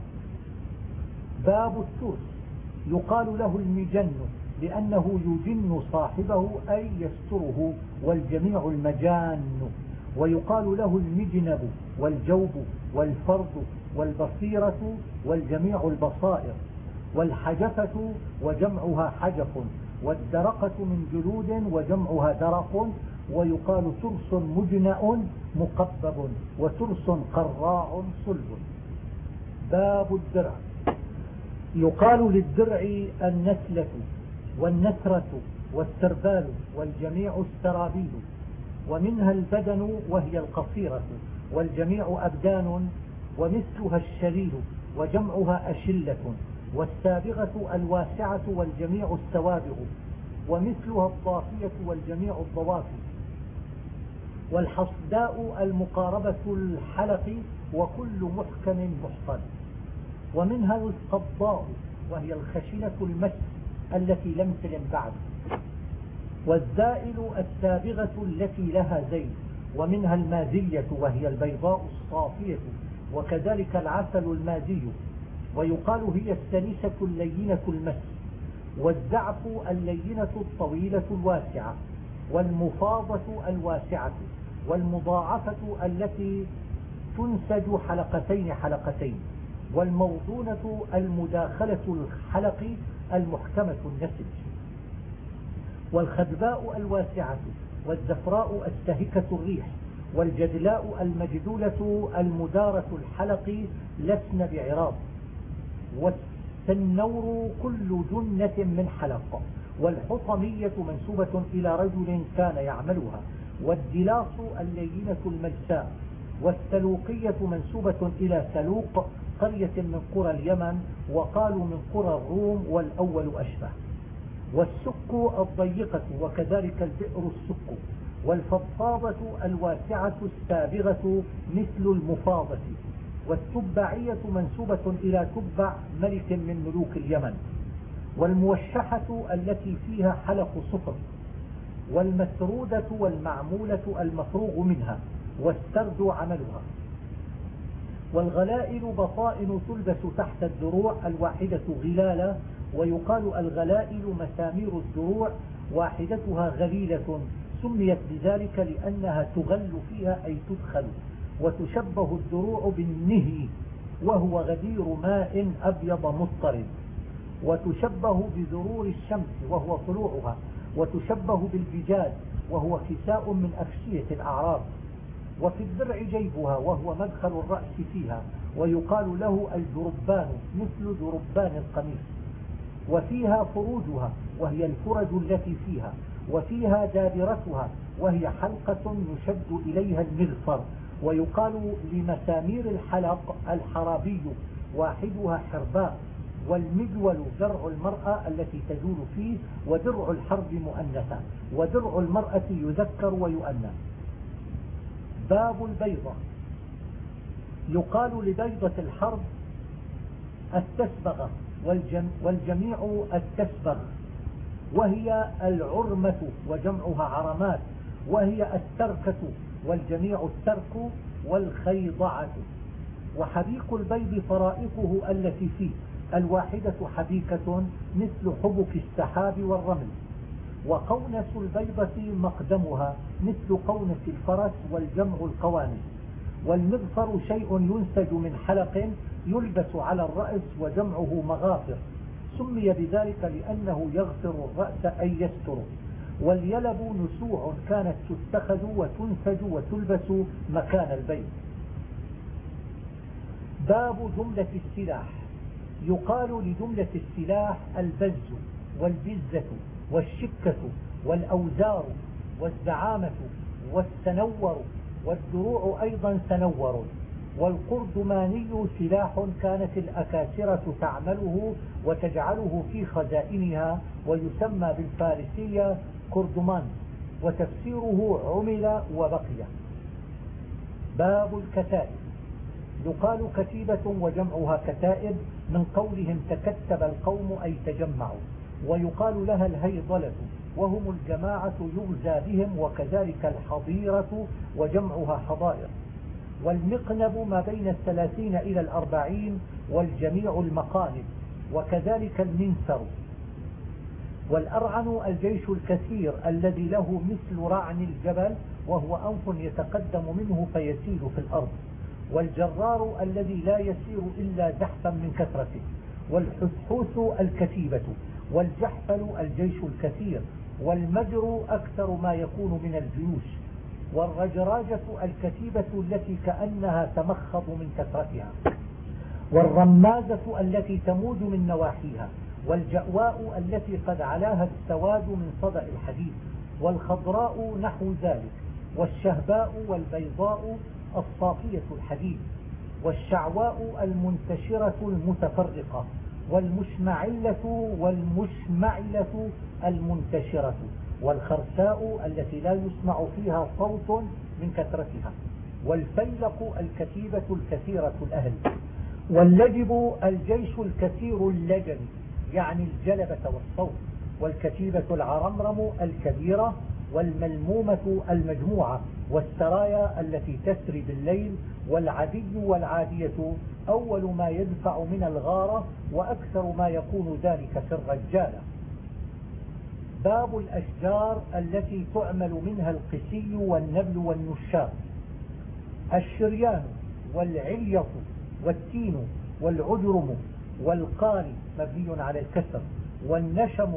باب الترس. يقال له المجن لأنه يجن صاحبه أي يستره والجميع المجان. ويقال له المجنب والجوب والفرد والبصيرة والجميع البصائر. والحجفة وجمعها حجف والدرقة من جلود وجمعها درق. ويقال ترس مجنأ مقبب وترس قراع صلب باب الدرع. يقال للدرع النسلة والنسرة والسربال والجميع السرابيل ومنها البدن وهي القصيرة والجميع أبدان ومثلها الشليل وجمعها أشلة والسابغة الواسعة والجميع السوابغ ومثلها الضافية والجميع الضوافي والحصداء المقاربة الحلق وكل محكم محصن. ومنها القضاء وهي الخشنة المس التي لم تلم بعد. والزائل السابغة التي لها زيت ومنها المازية وهي البيضاء الصافية وكذلك العسل المازي. ويقال هي السلسة اللينة المس والزعف اللينة الطويلة الواسعة والمفاضة الواسعة والمضاعفة التي تنسج حلقتين حلقتين. والموضونة المداخلة الحلق المحكمة النسج. والخدباء الواسعة والزفراء السهكة الريح والجدلاء المجدولة المدارة الحلق لسن بعراض. والسنور كل جنة من حلق. والحطمية منسوبة إلى رجل كان يعملها. والدلاص اللينة المجساء. والسلوقية منسوبة إلى سلوق قرية من قرى اليمن وقالوا من قرى الروم والأول أشبه. والسك الضيقة وكذلك البئر السك والفضفاضة الواسعة السابغة مثل المفاضة. والتبعية منسوبة إلى تبع ملك من ملوك اليمن. والموشحة التي فيها حلق صفر. والمسرودة والمعمولة المفروغ منها. والسرد عملها. والغلائل بطائن تلبس تحت الدروع الواحدة غلالة ويقال الغلائل مسامير الدروع واحدتها غليلة. سميت بذلك لأنها تغل فيها أي تدخل وتشبه الدروع بالنهي وهو غدير ماء أبيض مضطرب. وتشبه بذرور الشمس وهو طلوعها وتشبه بالبجاد وهو كساء من أفشية الأعراب وفي الدرع جيبها وهو مدخل الرأس فيها ويقال له الجربان مثل جربان القميص. وفيها فروجها وهي الفرج التي فيها. وفيها دابرتها وهي حلقة يشد إليها المغفر. ويقال لمسامير الحلق الحرابي واحدها حرباء. والمجول درع المرأة التي تزول فيه ودرع الحرب مؤنثة. ودرع المرأة يذكر ويؤنث. باب البيضة. يقال لبيضة الحرب التسبغة والجميع التسبغ وهي العرمة وجمعها عرمات وهي التركة والجميع الترك والخيضعة. وحبيق البيض فرائقه التي فيه الواحدة حبيكة مثل حبك السحاب والرمل. وقونس البيضة مقدمها مثل قونس الفرس والجمع القوانس والمغفر شيء ينسج من حلق يلبس على الرأس وجمعه مغافر. سمي بذلك لأنه يغفر الرأس أي يستر. واليلب نسوع كانت تتخذ وتنسج وتلبس مكان البيت. باب جملة السلاح. يقال لجملة السلاح البز والبزة. والشكة والأوزار والزعامة والسنور والدروع أيضا سنور والقردماني سلاح كانت الأكاسرة تعمله وتجعله في خزائنها ويسمى بالفارسية كردمان وتفسيره عمل وبقي. باب الكتائب. يقال كتيبة وجمعها كتائب من قولهم تكتب القوم أي تجمعوا. ويقال لها الهيضلة وهم الجماعة يغزى بهم وكذلك الحضيرة وجمعها حضائر. والمقنب ما بين الثلاثين إلى الأربعين والجميع المقانب وكذلك المنسر والأرعن الجيش الكثير الذي له مثل رعن الجبل وهو أنف يتقدم منه فيسيل في الأرض. والجرار الذي لا يسير إلا زحفا من كثرته. والحثحوث الكتيبة. والجحفل الجيش الكثير والمجر أكثر ما يكون من الجيوش والرجراجة الكتيبة التي كأنها تمخض من كثرتها والرمازة التي تموج من نواحيها والجأواء التي قد علاها السواد من صدأ الحديد والخضراء نحو ذلك والشهباء والبيضاء الصافية الحديد والشعواء المنتشرة المتفرقة والمشمعلة والمشمعلة المنتشرة والخرساء التي لا يسمع فيها صوت من كثرتها والفيلق الكتيبة الكثيرة الأهل واللجب الجيش الكثير اللجب يعني الجلبة والصوت والكتيبة العرمرم الكبيرة والملمومة المجموعة والسرايا التي تسري بالليل والعدي والعادية أول ما يدفع من الغارة وأكثر ما يكون ذلك في الرجالة باب الأشجار التي تعمل منها القسي والنبل والنشاب الشريان والعلية والتين والعجرم والقاري مبني على الكسر والنشم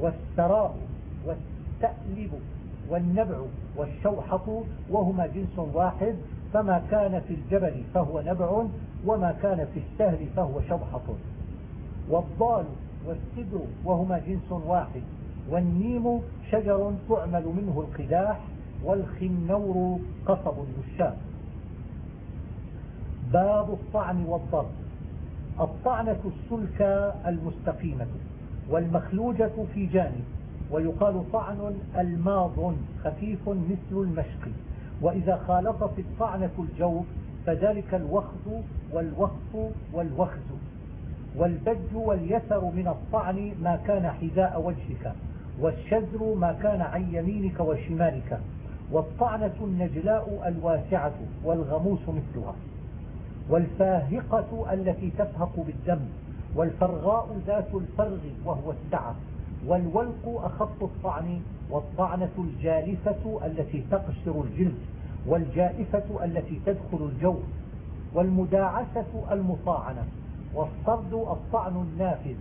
والسراء والتألب والنبع والشوحة وهما جنس واحد فما كان في الجبل فهو نبع وما كان في السهل فهو شوحة والضال والسدر وهما جنس واحد والنيم شجر تعمل منه القداح والخنور قصب النشام باب الطعن والضرب. الطعنة السلكة المستقيمة والمخلوجة في جانب. ويقال طعن الماض خفيف مثل المشق. وإذا خالطت الطعنة الجوف فذلك الوخز والوخف والوخز. والبج واليسر من الطعن ما كان حذاء وجهك والشذر ما كان عن يمينك وشمالك. والطعنة النجلاء الواسعة والغموس مثلها. والفاهقة التي تفهق بالدم والفرغاء ذات الفرغ وهو السعة. والولق أخف الطعن والطعنة الجالفة التي تقشر الجلد والجائفة التي تدخل الجو والمداعسة المطاعنة والصرد الطعن النافذ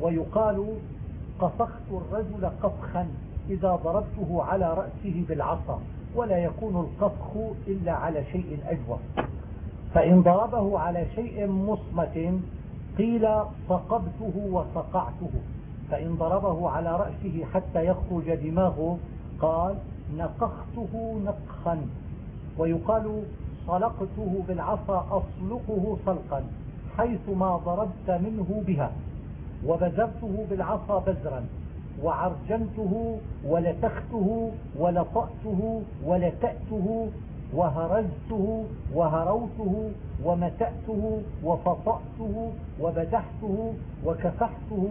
ويقال قفخت الرجل قفخا إذا ضربته على رأسه بالعصا ولا يكون القفخ إلا على شيء أجوف. فإن ضربه على شيء مصمت قيل صقبته وصقعته فإن ضربه على رأسه حتى يخرج دماغه قال نقخته نقخا. ويقال صلقته بالعصا أصلقه صلقا حيث ما ضربت منه بها. وبذرته بالعصا بزرا وعرجنته ولتخته ولطأته ولتأته وهرزته وهروته ومتأته وفطأته وبدحته وكفحته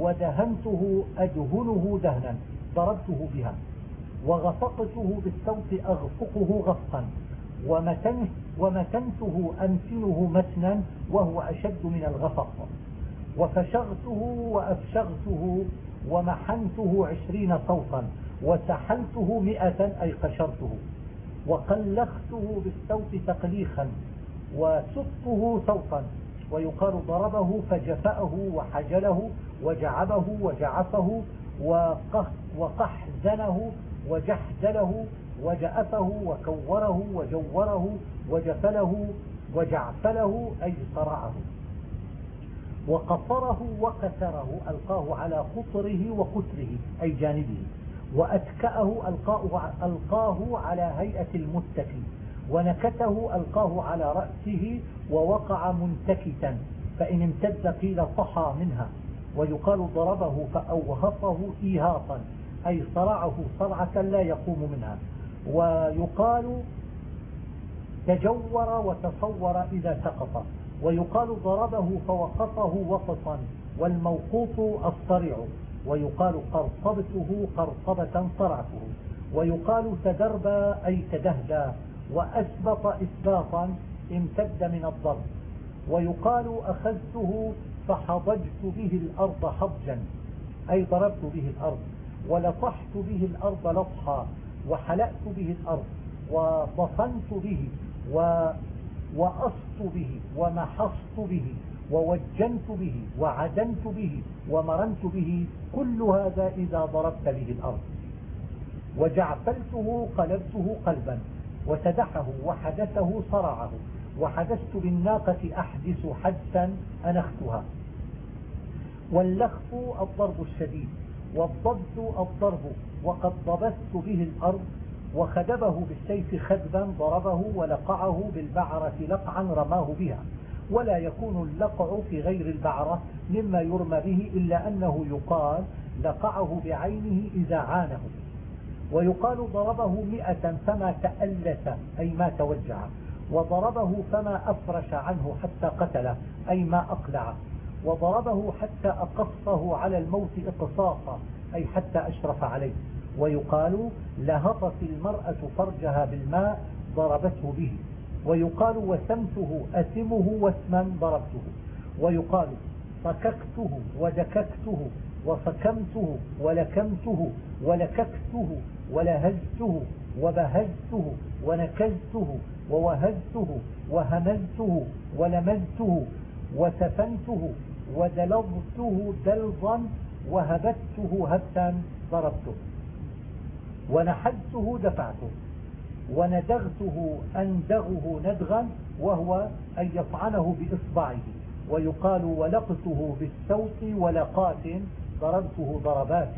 ودهنته أدهنه دهنا ضربته بها وغفقته بالصوت أغفقه غفقا ومتنه ومتنته أمتنه متنا وهو أشد من الغفق وفشغته وأفشغته ومحنته عشرين صوتا وسحلته مئة أي قشرته وقلخته بالصوت تقليخا وسطه صوتا ويقال ضربه فجفأه وحجله وجعبه وجعفه وقحزنه وجحزله وجأفه وكوره وجوره وجفله وجعفله أي صرعه. وقصره وكسره ألقاه على قطره وقتره أي جانبه. وأتكأه ألقاه, ألقاه على هيئة المتكي ونكته ألقاه على رأسه ووقع منتكتا فإن امتد قيل صحى منها ويقال ضربه فأوهطه إيهاطا أي صرعه صرعة لا يقوم منها. ويقال تجور وتصور إذا سقط ويقال ضربه فوقفه وقفا والموقوف الصرع ويقال قرصبته قرصبة صرعته ويقال تدربى أي تدهدى وأسبط إسباطا امتد من الضرب. ويقال أخذته فحضجت به الأرض حضجا أي ضربت به الأرض ولطحت به الأرض لطحا وحلأت به الأرض وضفنت به و وأصت به ومحصت به. ووجنت به وعدنت به ومرنت به كل هذا إذا ضربت به الأرض. وجعفلته قلبته قلبا وسدحه وحدثه صرعه وحدثت بالناقة أحدث حدثا أنختها واللخف الضرب الشديد والضبط الضرب وقد ضبثت به الأرض وخدبه بالسيف خدبا ضربه ولقعه بالبعرة لقعا رماه بها. ولا يكون اللقع في غير البعرة مما يرمى به إلا أنه يقال لقعه بعينه إذا عانه. ويقال ضربه مئة فما تألس أي ما توجع. وضربه فما أفرش عنه حتى قتله أي ما أقلعه وضربه حتى أقصه على الموت إقصاصا أي حتى أشرف عليه. ويقال لهطت المرأة فرجها بالماء ضربته به. ويقال وسمته أثمه واسما ضربته. ويقال فككته ودككته وفكمته ولكمته ولككته ولهزته وبهزته ونكزته ووهزته وهمزته ولمزته وسفنته ودلظته دلظا وهبته هبتا ضربته. ونحدته دفعته. وندغته أندغه ندغا وهو أن يطعنه بإصبعه ويقال ولقته بالسوط ولقات ضربته ضربات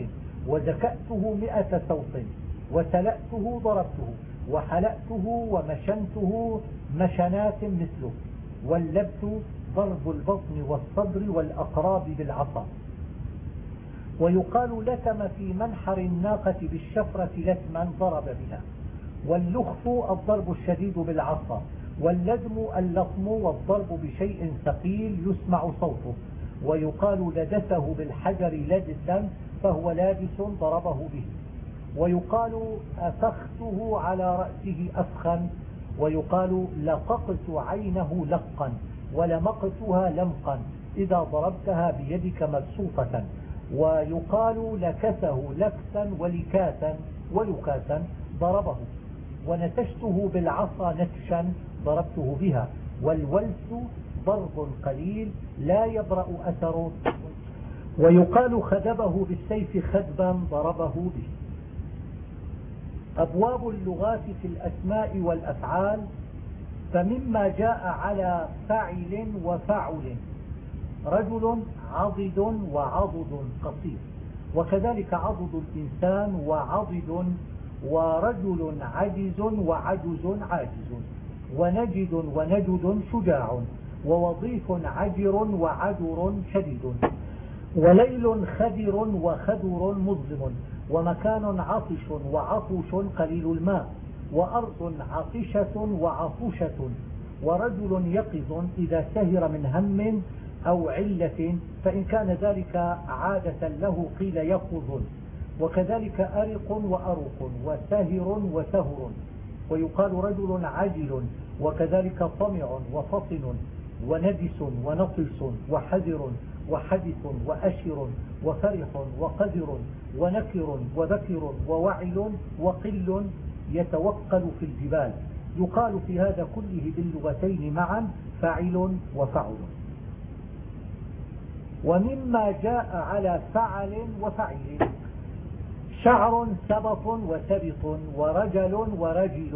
وزكأته مئة سوط وسلأته ضربته وحلأته ومشنته مشنات مثله واللبت ضرب البطن والصدر والأقراب بالعصا. ويقال لتم في منحر الناقة بالشفرة لتما ضرب بها واللخف الضرب الشديد بالعصا واللدم اللطم والضرب بشيء ثقيل يسمع صوته ويقال لدسه بالحجر لدسا فهو لابس ضربه به ويقال أفخته على رأسه أفخا ويقال لققت عينه لقا ولمقتها لمقا إذا ضربتها بيدك مبسوطة ويقال لكسه لكسا ولكاسا ولكاسا ضربه. ونتشته بالعصا نتشا ضربته بها. والولس ضرب قليل لا يبرأ أثره. ويقال خدبه بالسيف خدبا ضربه به. أبواب اللغات في الأسماء والأفعال فمما جاء على فعل وفعل رجل عضد وعضد قصير. وكذلك عضد الإنسان وعضد ورجل عجز وعجز عاجز ونجد ونجد شجاع ووظيف عجر وعجر شديد وليل خدر وخدر مظلم ومكان عطش وعطش قليل الماء وأرض عطشة وعطشة ورجل يقظ إذا سهر من هم أو علة فإن كان ذلك عادة له قيل يقظ. وكذلك أرق وأرق وسهر وسهر. ويقال رجل عجل وكذلك طمع وفطن وندس ونطس وحذر وحدث وأشر وفرح وقذر ونكر وبكر ووعل وقل يتوقل في الجبال. يقال في هذا كله باللغتين معا فاعل وفعل ومما جاء على فعل وفعل. شعر سبط وسبط ورجل ورجل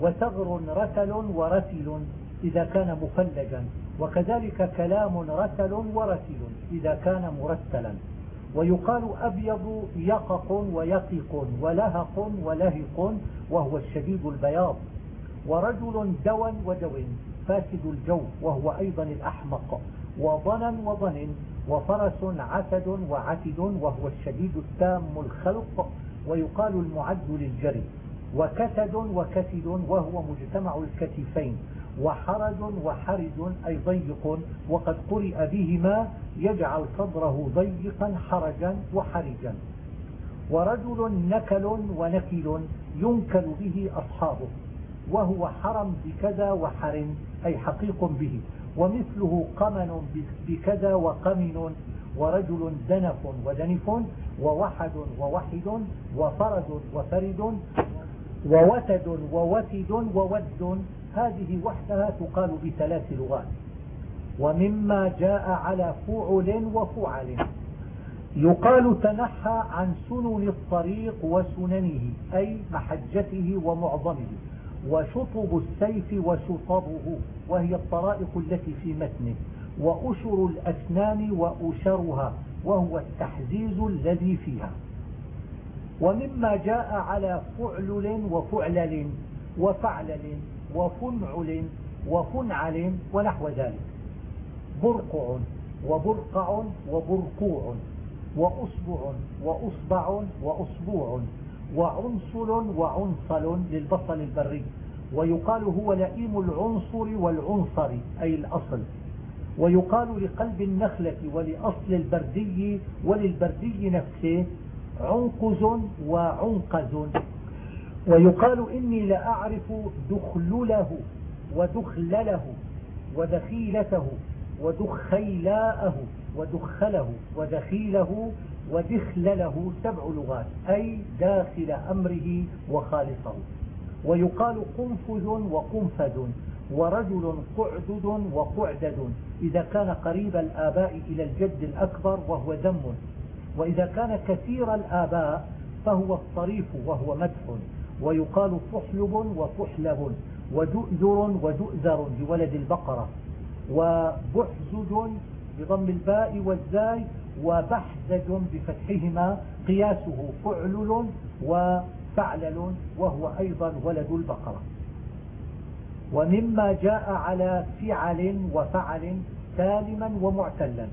وثغر رتل ورتل إذا كان مفلجا وكذلك كلام رتل ورتل إذا كان مرتلا ويقال أبيض يقق ويقق ولهق ولهق وهو الشديد البياض. ورجل دوا ودو فاسد الجو وهو أيضا الأحمق. وضنا وضن وفرس عتد وعتد وهو الشديد التام الخلق ويقال المعد للجري وكسد وكسد وهو مجتمع الكتفين وحرج وحرج أي ضيق وقد قرئ بهما يجعل صدره ضيقا حرجا وحرجا ورجل نكل ونكل ينكل به أصحابه وهو حرم بكذا وحرم أي حقيق به ومثله قمن بكذا وقمن ورجل دنف ودنف ووحد ووحد وفرد وفرد ووتد ووتد وود. هذه وحدها تقال بثلاث لغات. ومما جاء على فعل وفعل. يقال تنحى عن سنن الطريق وسننه أي محجته ومعظمه. وشطب السيف وشطبه وهي الطرائق التي في متنه وأشر الأسنان وأشرها وهو التحزيز الذي فيها. ومما جاء على فعلل وفعلل وفعلل وفنعل وفنعل ونحو ذلك. برقع وبرقع وبرقوع وأصبع وأصبع وأصبوع. وعنصل وعنصل للبصل البري ويقال هو لئيم العنصر والعنصر أي الأصل. ويقال لقلب النخلة ولأصل البردي وللبردي نفسه عنقز وعنقز. ويقال إني لأعرف دخلله ودخلله ودخيلته ودخيلاءه ودخله ودخيله ودخلله سبع لغات أي داخل أمره وخالصه. ويقال قنفذ وقنفذ ورجل قعدد وقعدد. إذا كان قريب الآباء إلى الجد الأكبر وهو ذم وإذا كان كثير الآباء فهو الطريف وهو مدح. ويقال فحلب وفحلب ودؤذر ودؤذر بولد البقرة. وبحزج بضم الباء والزاي وبحزج بفتحهما قياسه فعلل وفعلل وهو أيضا ولد البقرة. ومما جاء على فعل وفعل سالما ومعتلا.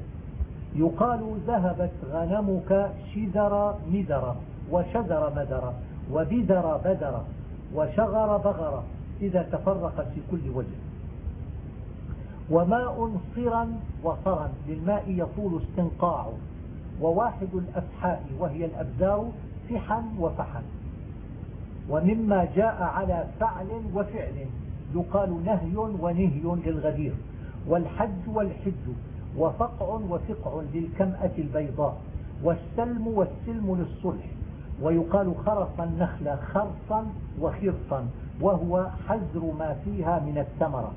يقال ذهبت غنمك شذر مذر وشذر مذر وبذر بدر وشغر بغر. إذا تفرقت في كل وجه. وماء صرا وصرا للماء يطول استنقاعه وواحد الأفحاء وهي الأبزار فحا وفحا ومما جاء على فعل وفعل يقال نهي ونهي للغدير. والحج والحج وفقع وفقع للكمأة البيضاء والسلم والسلم للصلح. ويقال خرص النخل خرصا وخرصا وهو حزر ما فيها من الثمرة.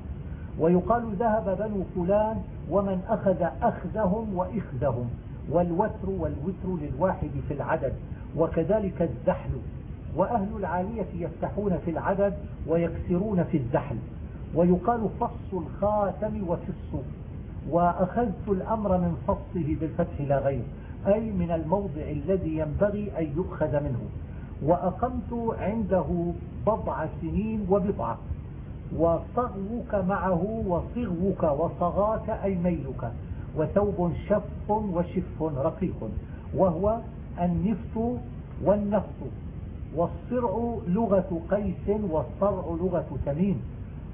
ويقال ذهب بنو فلان ومن أخذ أخذهم وإخذهم والوتر والوتر للواحد في العدد وكذلك الزحل وأهل العالية يفتحون في العدد ويكسرون في الزحل. ويقال فص الخاتم وفص وأخذت الأمر من فصه بالفتح لا غير أي من الموضع الذي ينبغي أن يؤخذ منه. وأقمت عنده بضع سنين وبضعة. وصغوك معه وصغوك وصغاك أي ميلك. وثوب شف وشف رقيق. وهو النفط والنفط والصرع لغة قيس والصرع لغة تميم.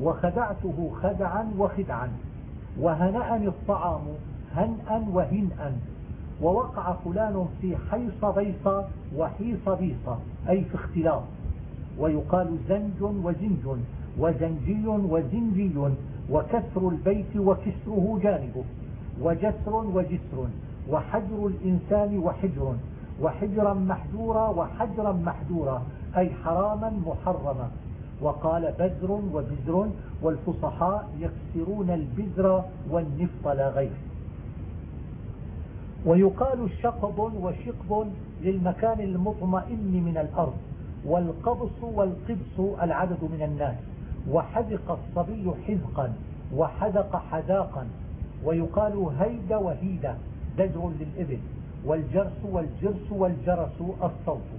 وخدعته خدعا وخدعا. وهنأني الطعام هنأ وهنأ ووقع فلان في حيص بيص وحيص بيص. أي في اختلاط. ويقال زنج وزنج وزنجي وزنجي وكسر البيت وكسره جانبه وجسر وجسر وحجر الإنسان وحجر وحجرا محجورا وحجرا محجورا أي حراما محرما. وقال بذر وبزر والفصحاء يكسرون البذر والنفط لا غير. ويقال شقب وشقب للمكان المطمئن من الأرض والقبص والقبص العدد من الناس. وحذق الصبي حذقا وحذق حذاقا ويقال هيد وهيد دجر للإبل والجرس والجرس والجرس الصوت.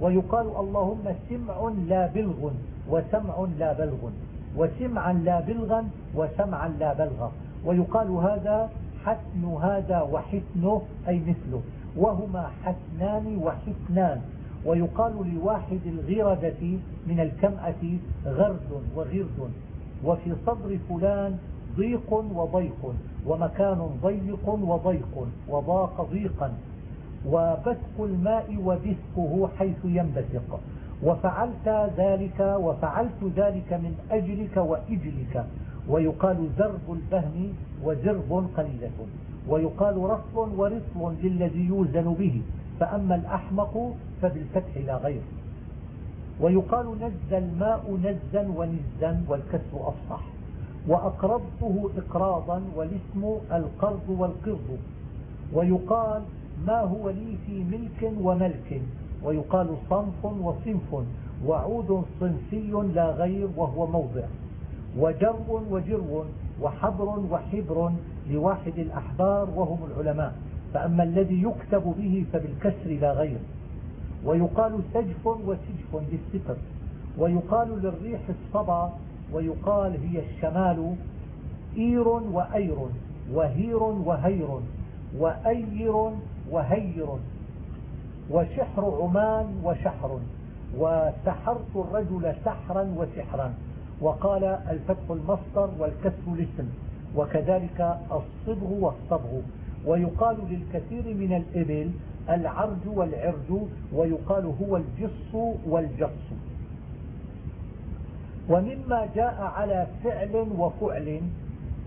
ويقال اللهم سمع لا بلغ وسمع لا بلغ وسمعا لا بلغا وسمعا لا بلغا ويقال هذا حسن هذا وحسنه أي مثله. وهما حسنان وحسنان. ويقال لواحد الغردة من الكمأة غرد وغرد وفي صدر فلان ضيق وضيق ومكان ضيق وضيق وضاق ضيقا وبثق الماء وبثقه حيث ينبثق. وفعلت ذلك وفعلت ذلك من أجلك وإجلك. ويقال زرب البهم وزرب قليلة. ويقال رطل ورطل للذي يوزن به. فأما الأحمق فبالفتح لا غير. ويقال نز الماء نزا ونزا والكسر أفصح. وأقرضته إقراضا والاسم القرض والقرض. ويقال ما هو لي في ملك وملك. ويقال صنف وصنف. وعود صنفي لا غير وهو موضع. وجر وجر. وحبر وحبر لواحد الأحبار وهم العلماء. فأما الذي يكتب به فبالكسر لا غير. ويقال سجف وسجف للستر ويقال للريح الصبا. ويقال هي الشمال إير وأير. وهير وهير. وأير وهير. وشحر عمان وشحر. وسحرت الرجل سحرا وسحرا. وقال الفتح المصدر والكسر الاسم. وكذلك الصبغ والصبغ. ويقال للكثير من الإبل العرج والعرج ويقال هو الجص والجص. ومما جاء على فعل وفعل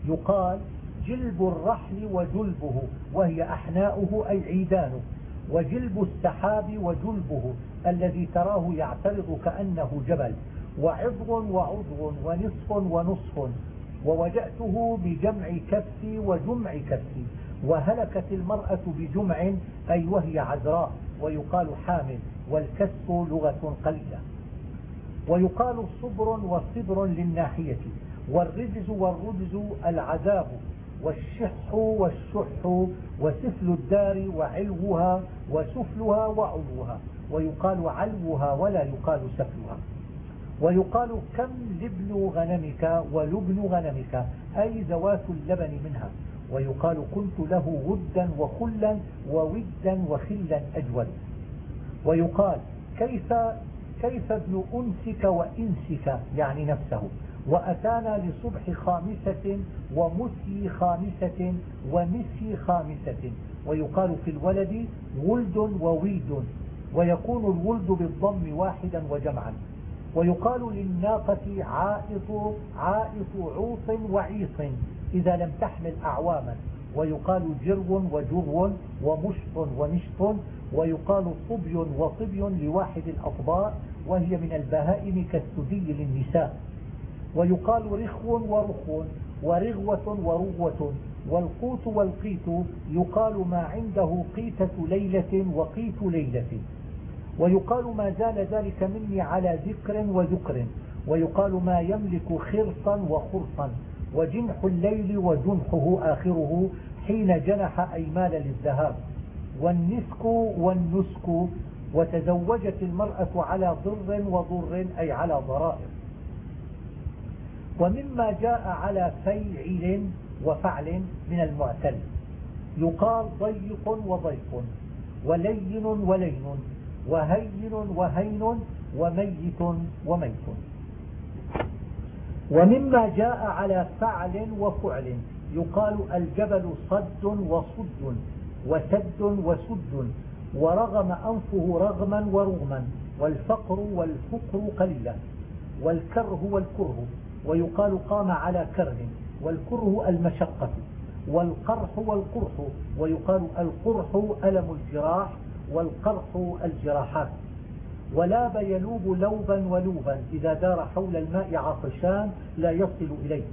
يقال جلب الرحل وجلبه وهي أحناؤه أي عيدانه. وجلب السحاب وجلبه الذي تراه يعترض كأنه جبل. وعضو وعضو ونصف ونصف. ووجأته بجمع كفي وجمع كفي وهلكت المرأة بجمع أي وهي عذراء ويقال حامل والكسف لغة قليلة. ويقال صبر وصبر للناحية والرجز والرجز العذاب والشح والشح وسفل الدار وعلوها وسفلها وعلوها. ويقال علوها ولا يقال سفلها. ويقال كم لبن غنمك ولبن غنمك أي ذوات اللبن منها. ويقال كنت له ودا وخلا وودا وخلا أجود. ويقال كيف كيف ابن أنسك وإنسك يعني نفسه. وأتانا لصبح خامسة ومسي خامسة ومسي خامسة. ويقال في الولد ولد وويد. ويكون الولد بالضم واحدا وجمعا. ويقال للناقة عائط عائط عوط وعيط. إذا لم تحمل أعواما ويقال جرو وجرو ومشط ومشط ويقال طبي وطبي لواحد الأطباء وهي من البهائم كالثدي للنساء. ويقال رخو ورخو ورغوة ورغوة والقوت والقيت يقال ما عنده قيتة ليلة وقيت ليلة. ويقال ما زال ذلك مني على ذكر وذكر ويقال ما يملك خرصا وخرصا وجنح الليل وجنحه آخره حين جنح أي مال للذهاب. والنسك والنسك وتزوجت المرأة على ضر وضر أي على ضرائر. ومما جاء على فيعل وفعل من المعتل. يقال ضيق وضيق ولين ولين وهين وهين وميت وميت. ومما جاء على فعل وفعل. يقال الجبل صد وصد وسد وسد ورغم أنفه رغما ورغما والفقر والفقر قليلا والكره والكره. ويقال قام على كره والكره المشقة والقرح والقرح. ويقال القرح ألم الجراح والقرح الجراحات. ولاب يلوب لوبا ولوبا. إذا دار حول الماء عطشان لا يصل إليه.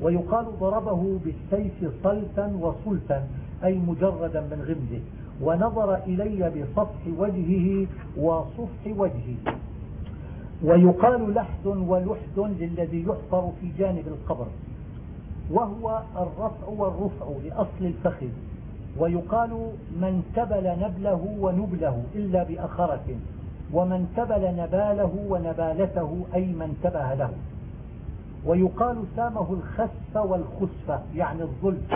ويقال ضربه بالسيف صلتا وصلتا أي مجردا من غمزه. ونظر إلي بسطح وجهه وصفح وجهه. ويقال لحد ولحد للذي يحفر في جانب القبر. وهو الرفع والرفع لأصل الفخذ. ويقال من تبل نبله ونبله إلا بأخرة. ومن تبل نباله ونبالته أي من تبه له. ويقال سامه الخسف والخسف يعني الظلم.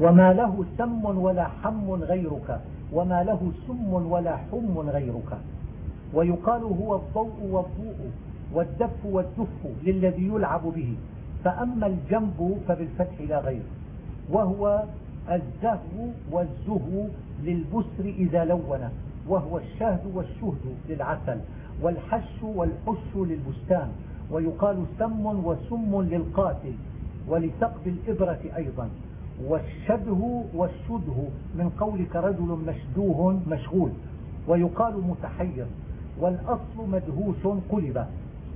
وما له سم ولا حم غيرك وما له سم ولا حم غيرك. ويقال هو الضوء والضوء والدف والدف للذي يلعب به. فأما الجنب فبالفتح لا غير. وهو الزهو والزهو للبسر إذا لون. وهو الشهد والشهد للعسل والحش والحش للبستان ويقال سم وسم للقاتل ولثقب الإبرة أيضا والشده والشده من قولك رجل مشدوه مشغول ويقال متحير والأصل مدهوش قلب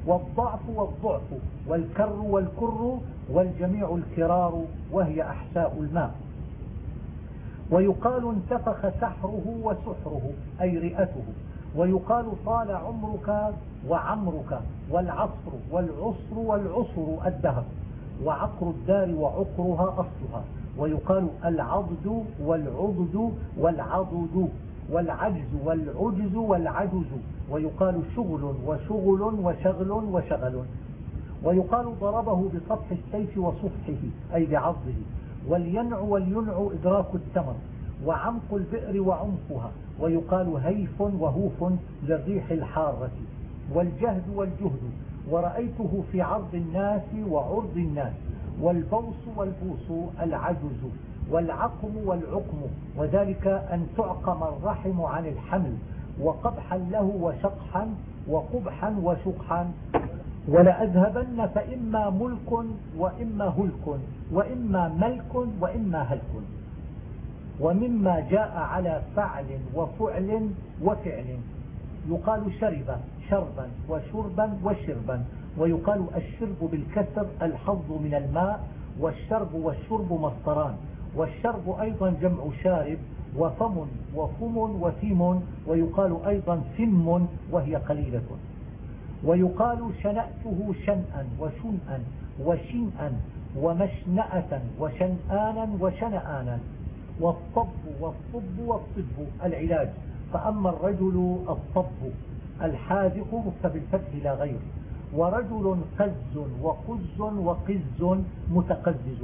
والضعف والضعف والكر والكر والجميع الكرار وهي أحساء الماء ويقال انتفخ سحره وسحره أي رئته. ويقال طال عمرك وعمرك والعصر والعصر والعصر الدهر وعقر الدار وعقرها أصلها. ويقال العضد والعضد والعضد والعجز والعجز والعجز. ويقال شغل وشغل وشغل وشغل. ويقال ضربه بسطح السيف وصفحه أي بعضه. والينع والينع إدراك التمر وعمق البئر وعمقها ويقال هيف وهوف للريح الحارة والجهد والجهد ورأيته في عرض الناس وعرض الناس والبوس والبوس العجز والعقم والعقم وذلك أن تعقم الرحم عن الحمل وقبحا له وشقحا وقبحا وشقحا ولأذهبن فإما ملك وإما هلك وإما ملك وإما هلك. ومما جاء على فعل وفعل وفعل. يقال شرب شربا وشربا وشربا. ويقال الشرب بالكسر الحظ من الماء والشرب والشرب مصدران والشرب أيضا جمع شارب وفم وفم وفم ويقال أيضا فم وهي قليلة. ويقال شنأته شنأا وشنأا وشنأا ومشنأة وشنآنا وشنآنا. والطب والطب والطب العلاج. فأما الرجل الطب الحاذق فبالفتح لا غير. ورجل قز وقز وقز متقزز.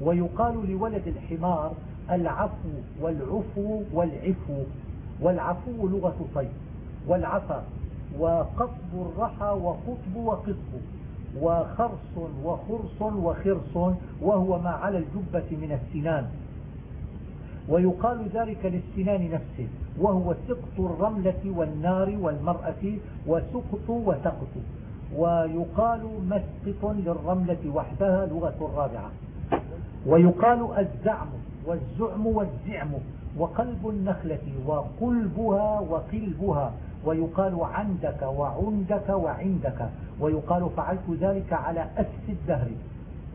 ويقال لولد الحمار العفو والعفو والعفو. والعفو لغة طيب. والعفا وقطب الرحى وقطب وقطب وخرص وخرص وخرص وهو ما على الجبة من السنان. ويقال ذلك للسنان نفسه وهو سقط الرملة والنار والمرأة وسقط وسقط ويقال مسقط للرملة وحدها لغة رابعة. ويقال الزعم والزعم والزعم وقلب النخلة وقلبها وقلبها. ويقال عندك وعندك وعندك. ويقال فعلت ذلك على أس الدهر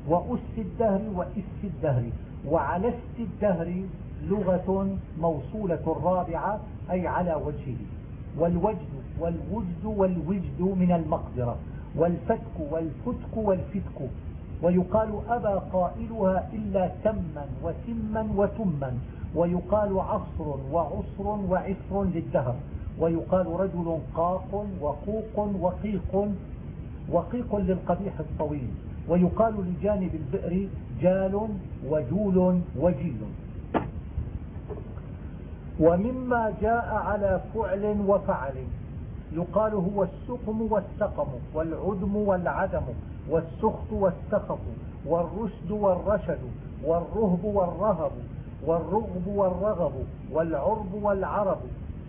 وأس الدهر وإس الدهر. وعلى أس الدهر لغة موصولة رابعة أي على وجهه. والوجد والوجد والوجد من المقدرة. والفتك والفتك والفتك. ويقال أبى قائلها إلا تما وتما وتما. ويقال عصر وعصر وعسر للدهر. ويقال رجل قاق وقوق وقيق وقيق للقبيح الطويل ويقال لجانب البئر جال وجول وجيل. ومما جاء على فعل وفعل يقال هو السقم والسقم والعدم والعدم والسخط والسخط والرشد والرشد والرهب والرهب والرغب والرغب والعرب والعرب.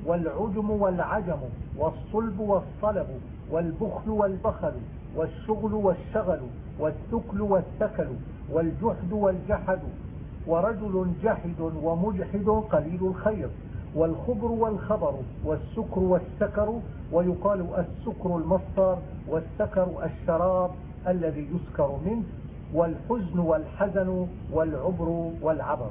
والعجم والعجم والصلب والصلب والبخل والبخل والشغل والشغل والثكل والثكل والجحد والجحد ورجل جحد ومجحد قليل الخير والخبر والخبر والسكر والسكر ويقال السكر المصدر والسكر الشراب الذي يسكر منه والحزن والحزن والعبر والعبر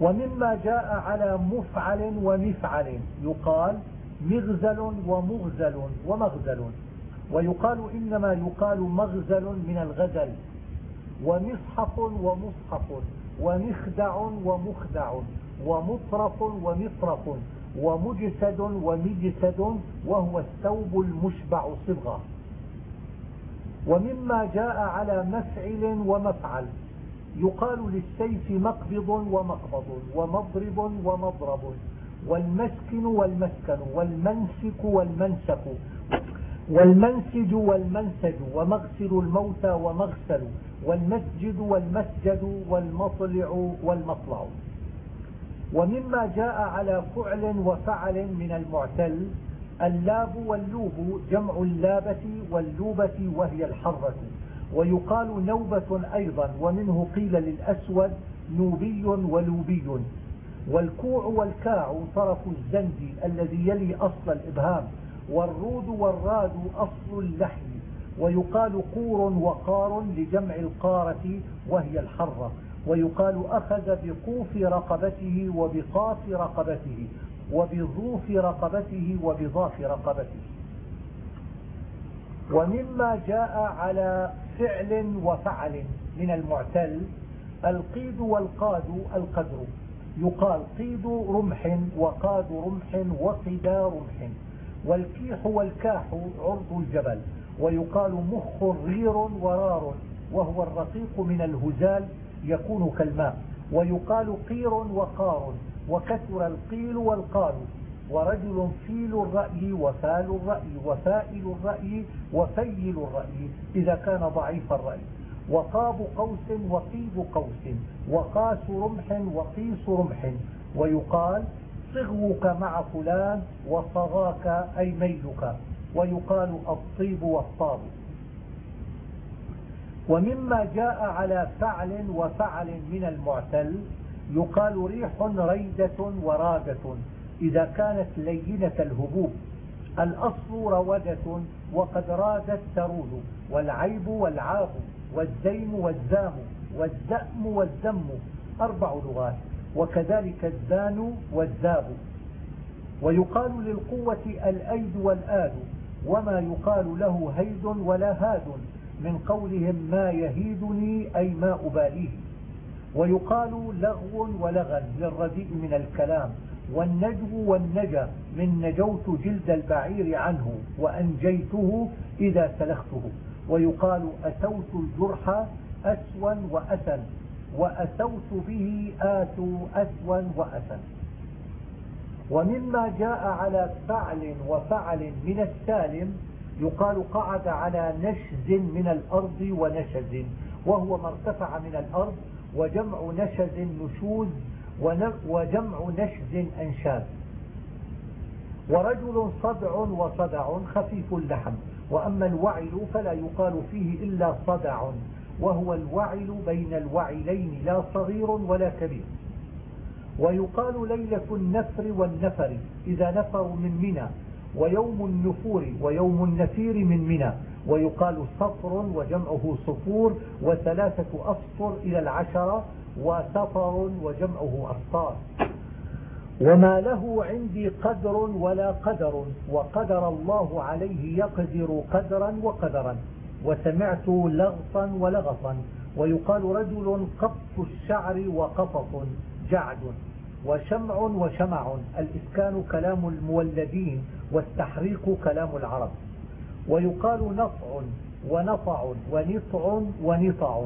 ومما جاء على مفعل ومفعل. يقال مغزل ومغزل ومغزل. ويقال إنما يقال مغزل من الغزل. ومصحف ومصحف. ومخدع ومخدع. ومطرف ومطرف. ومجسد ومجسد. وهو الثوب المشبع صبغة. ومما جاء على مفعل ومفعل. يقال للسيف مقبض ومقبض ومضرب ومضرب والمسكن والمسكن والمنسك والمنسك والمنسج والمنسج ومغسل الموتى ومغسل والمسجد والمسجد والمطلع والمطلع. ومما جاء على فعل وفعل من المعتل اللاب واللوب جمع اللابة واللوبة وهي الحرة. ويقال نوبة أيضا ومنه قيل للأسود نوبي ولوبي. والكوع والكاع طرف الزند الذي يلي أصل الإبهام والرود والراد أصل اللحم. ويقال قور وقار لجمع القارة وهي الحرة. ويقال أخذ بقوف رقبته وبقاف رقبته وبظوف رقبته وبضاف رقبته. ومما جاء على فعل وفعل من المعتل القيد والقاد القدر. يقال قيد رمح وقاد رمح وقدا رمح. والكيح والكاح عرض الجبل. ويقال مخ رير ورار وهو الرقيق من الهزال يكون كالماء. ويقال قير وقار وكثر القيل والقال. ورجل فيل الرأي وفال الرأي وفائل الرأي وفيل الرأي إذا كان ضعيف الرأي. وقاب قوس وقيب قوس وقاس رمح وقيس رمح. ويقال صغوك مع فلان وصغاك أي ميلك. ويقال الطيب والطاب. ومما جاء على فعل وفعل من المعتل يقال ريح ريدة ورادة إذا كانت لينة الهبوب الأصل رودة وقد رادت ترود والعيب والعاب والزيم والزام والزأم والزم أربع لغات وكذلك الزان والزاب ويقال للقوة الأيد والآد وما يقال له هيد ولا هاد من قولهم ما يهيدني أي ما أباليه. ويقال لغو ولغن للرديء من الكلام والنجو والنجا من نجوت جلد البعير عنه وأنجيته إذا سلخته. ويقال أتوت الجرح أسوا وأسا وأتوت به آتوا أسوا وأسا ومما جاء على فعل وفعل من السالم يقال قعد على نشز من الأرض ونشز وهو ما ارتفع من الأرض وجمع نشز نشوز وجمع نشز أنشاز. ورجل صدع وصدع خفيف اللحم وأما الوعل فلا يقال فيه إلا صدع وهو الوعل بين الوعلين لا صغير ولا كبير. ويقال ليلة النفر والنفر إذا نفروا من منى ويوم النفور ويوم النفير من منى ويقال صفر وجمعه صفور وثلاثة أصفر إلى العشرة وسفر وجمعه أسطار وما له عندي قدر ولا قدر وقدر الله عليه يقدر قدرا وقدرا وسمعت لغطا ولغطا ويقال رجل قط الشعر وقطط جعد وشمع وشمع الإسكان كلام المولدين والتحريك كلام العرب. ويقال نطع ونطع ونطع ونطع.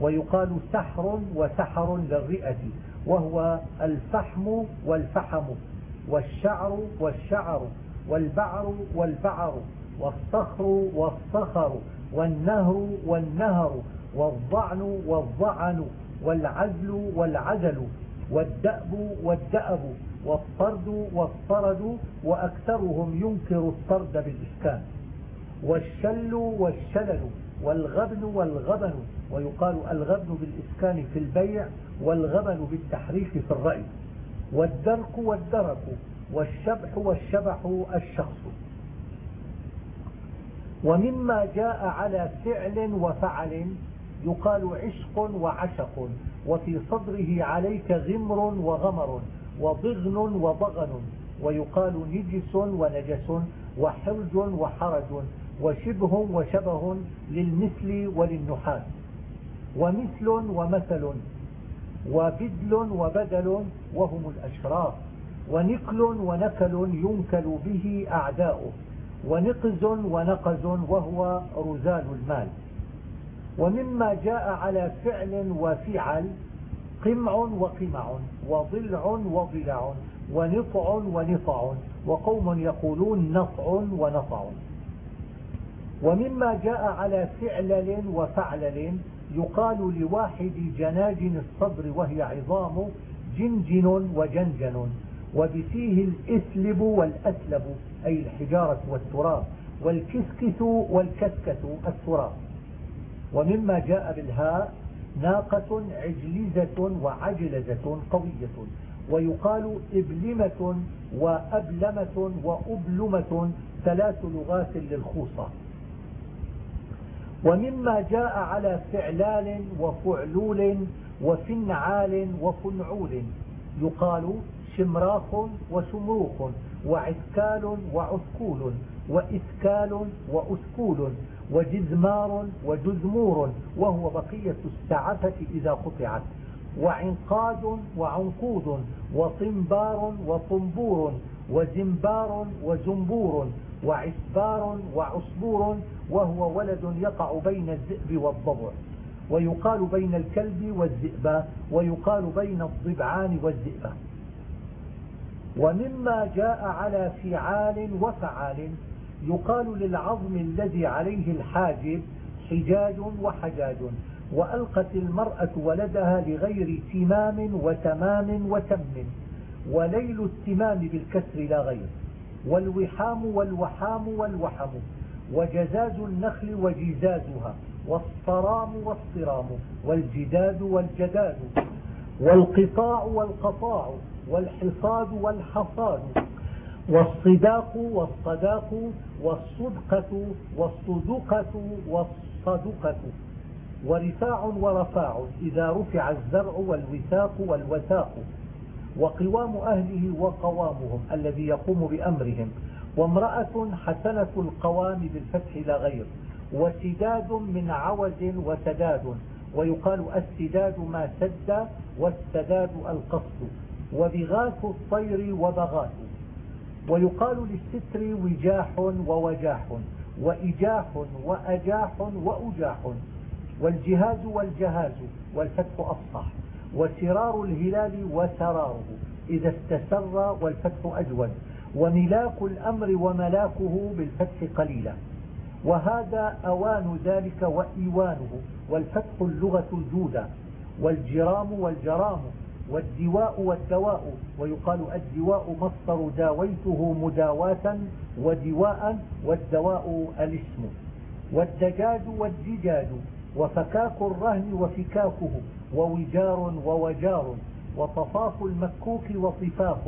ويقال سحر وسحر للرئة وهو الفحم والفحم والشعر والشعر والبعر والبعر والصخر والصخر والنهر والنهر والضعن والضعن والعزل والعزل والدأب والدأب والطرد والطرد وأكثرهم ينكر الطرد بالإسكان والشل والشلل والغبن والغبن ويقال الغبن بالإسكان في البيع والغبن بالتحريك في الرأي. والدرك والدرك والشبح والشبح الشخص. ومما جاء على فعل وفعل يقال عشق وعشق وفي صدره عليك غمر وغمر وضغن وضغن ويقال نجس ونجس وحرج وحرج وشبه وشبه للمثل وللنحاس. ومثل ومثل وبدل وبدل وهم الأشراف. ونكل ونكل ينكل به أعداؤه. ونقز ونقز وهو رزال المال. ومما جاء على فعل وفعل قمع وقمع وضلع وضلع ونطع ونطع وقوم يقولون نطع ونطع. ومما جاء على فعلل وفعلل يقال لواحد جناجن الصدر وهي عظام جنجن وجنجن وبفيه الإسلب والأسلب أي الحجارة والتراب والكسكس والكسكس التراب. ومما جاء بالهاء ناقة عجلزة وعجلزة قوية ويقال إبلمة وأبلمة وأبلمة ثلاث لغات للخوصة. ومما جاء على فعلال وفعلول وفنعال وفنعول. يقال شمراخ وشمروخ وعسكال وعسكول وإسكال وأسكول وجزمار وجزمور وهو بقية السعفة إذا قطعت. وعنقاد وعنقود وطنبار وطنبور وزنبار وزنبور. وعسبار وعصبور وهو ولد يقع بين الذئب والضبع ويقال بين الكلب والذئب ويقال بين الضبعان والذئب. ومما جاء على فعال وفعال يقال للعظم الذي عليه الحاجب حجاج وحجاج وألقت المرأة ولدها لغير تمام وتمام وتم وليل التمام بالكسر لا غير. والوحام والوحام والوحم وجزاز النخل وجزازها والصرام والصرام والجداد والجداد والقطاع والقطاع والحصاد والحصاد والصداق والصداق والصدقة والصدقة والصدقة. ورفاع ورفاع إذا رفع الزرع والوثاق والوثاق. وقوام أهله وقوامهم الذي يقوم بأمرهم وامرأة حسنة القوام بالفتح لا غير وسداد من عوز وسداد ويقال السداد ما سد والسداد القصد وبغاث الطير وبغاث ويقال للستر وجاح ووجاح وإجاح وأجاح وأجاح والجهاز والجهاز والفتح أفصح. وسرار الهلال وسراره. إذا استسر والفتح أجود. وملاك الأمر وملاكه بالفتح قليلا. وهذا أوان ذلك وإيوانه. والفتح اللغة الجودة والجرام والجرام. والدواء والدواء. ويقال الدواء مصدر داويته مداواة ودواء والدواء الاسم. والدجاج والدجاج. وفكاك الرهن وفكاكه. ووجار ووجار وطفاف المكوك وطفاف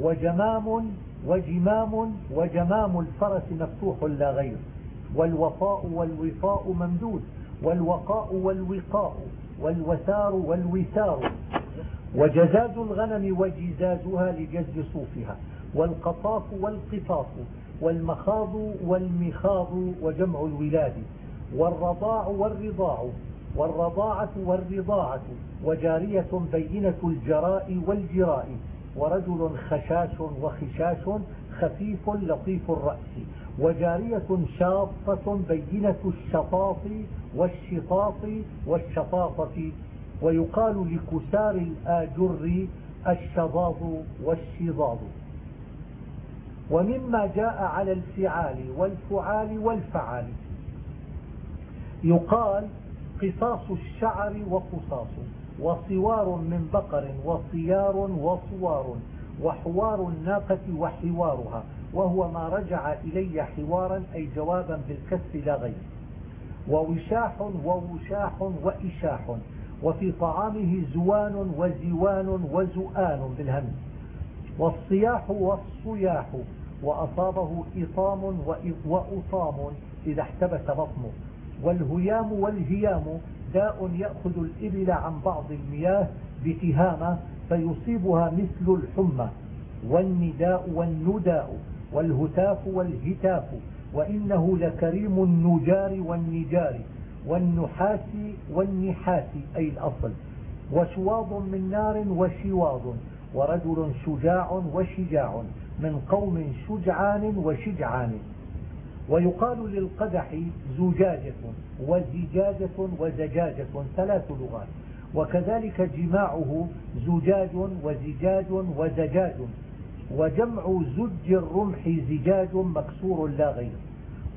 وجمام وجمام وجمام الفرس مفتوح لا غير والوفاء والوفاء ممدود والوقاء والوقاء والوثار والوثار وجزاز الغنم وجزازها لجز صوفها والقطاف والقطاف والمخاض والمخاض وجمع الولاد والرضاع والرضاع والرضاعة والرضاعة وجارية بينة الجراء والجراء ورجل خشاش وخشاش خفيف لطيف الرأس وجارية شاطة بينة الشطاط والشطاط والشطاطة ويقال لكسار الآجر الشظاظ والشظاظ. ومما جاء على الفعال والفعال والفعال. يقال قصاص الشعر وقصاص وصوار من بقر وصيار وصوار وحوار الناقة وحوارها وهو ما رجع إلي حوارا أي جوابا بالكسر لا غير. ووشاح ووشاح وإشاح وفي طعامه زوان وزوان وزؤان بالهمز والصياح والصياح وأصابه إطام وأطام إذا احتبس بطنه. والهيام والهيام داء يأخذ الإبل عن بعض المياه بتهامة فيصيبها مثل الحمى. والنداء والنداء والهتاف والهتاف وإنه لكريم النجار والنجار والنحاس والنحاس أي الأصل. وشواظ من نار وشواظ ورجل شجاع وشجاع من قوم شجعان وشجعان. ويقال للقدح زجاجة وزجاجة وزجاجة ثلاث لغات. وكذلك جماعة زجاج وزجاج وزجاج. وجمع زج الرمح زجاج مكسور لا غير.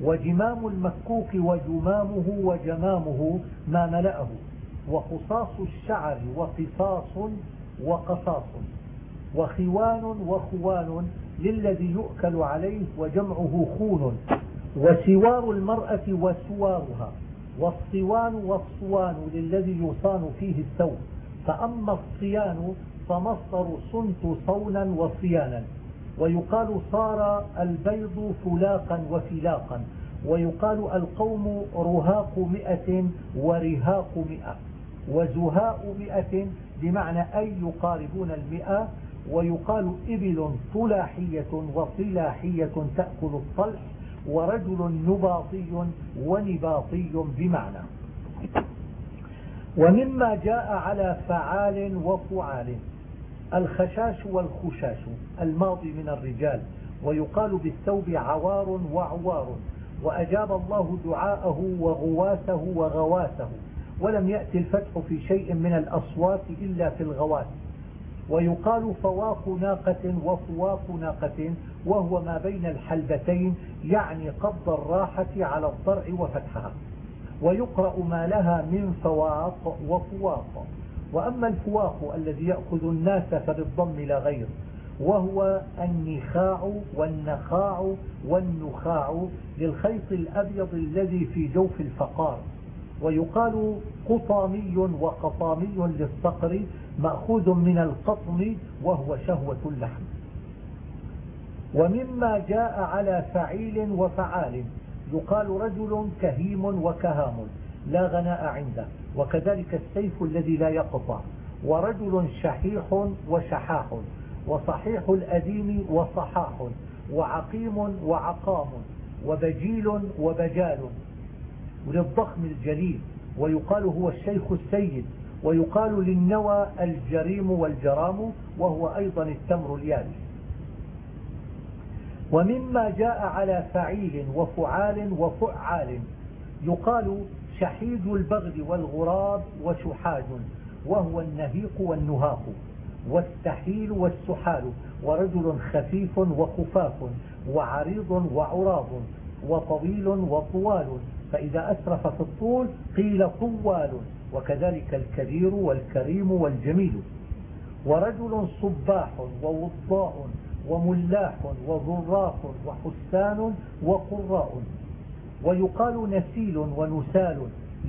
وجمام المكوك وجمامه وجمامه ما ملأه. وخصاص الشعر وقصاص وقصاص. وخوان وخوان للذي يؤكل عليه وجمعه خون. وسوار المرأة وسوارها والصوان والصوان للذي يصان فيه الثوب. فأما الصيان فمصدر صنت صونا وصيانا. ويقال صار البيض فلاقا وفلاقا. ويقال القوم رهاق مئة ورهاق مئة. وزهاء مئة بمعنى أي يقاربون المئة. ويقال إبل طلاحية وطلاحية تأكل الطلح. ورجل نباطي ونباطي بمعنى. ومما جاء على فعال وفعال. الخشاش والخشاش الماضي من الرجال ويقال بالثوب عوار وعوار. وأجاب الله دعاءه وغواسه وغواسه ولم يأتي الفتح في شيء من الأصوات إلا في الغواس ويقال فواق ناقة وفواق ناقة. وهو ما بين الحلبتين يعني قبض الراحة على الضرع وفتحها. ويقرأ ما لها من فواق وفواق وأما الفواق الذي يأخذ الناس فبالضم لا غير وهو النخاع والنخاع والنخاع للخيط الأبيض الذي في جوف الفقار. ويقال قطامي وقطامي للصقر مأخوذ من القطم وهو شهوة اللحم. ومما جاء على فعيل وفعال. يقال رجل كهيم وكهام لا غناء عنده وكذلك السيف الذي لا يقطع. ورجل شحيح وشحاح وصحيح الأديم وصحاح وعقيم وعقام وبجيل وبجال. وللضخم الجليل ويقال هو الشيخ السيد ويقال للنوى الجريم والجرام وهو أيضا التمر اليابس. ومما جاء على فعيل وفعال وفعال. يقال شحيد البغل والغراب وشحاج وهو النهيق والنهاق والسحيل والسحال ورجل خفيف وخفاف وعريض وعراض وطويل وطوال. فإذا أسرف في الطول قيل طوال وكذلك الكبير والكريم والجميل. ورجل صباح ووضاء وملاح وظراف وحسان وقراء. ويقال نسيل ونسال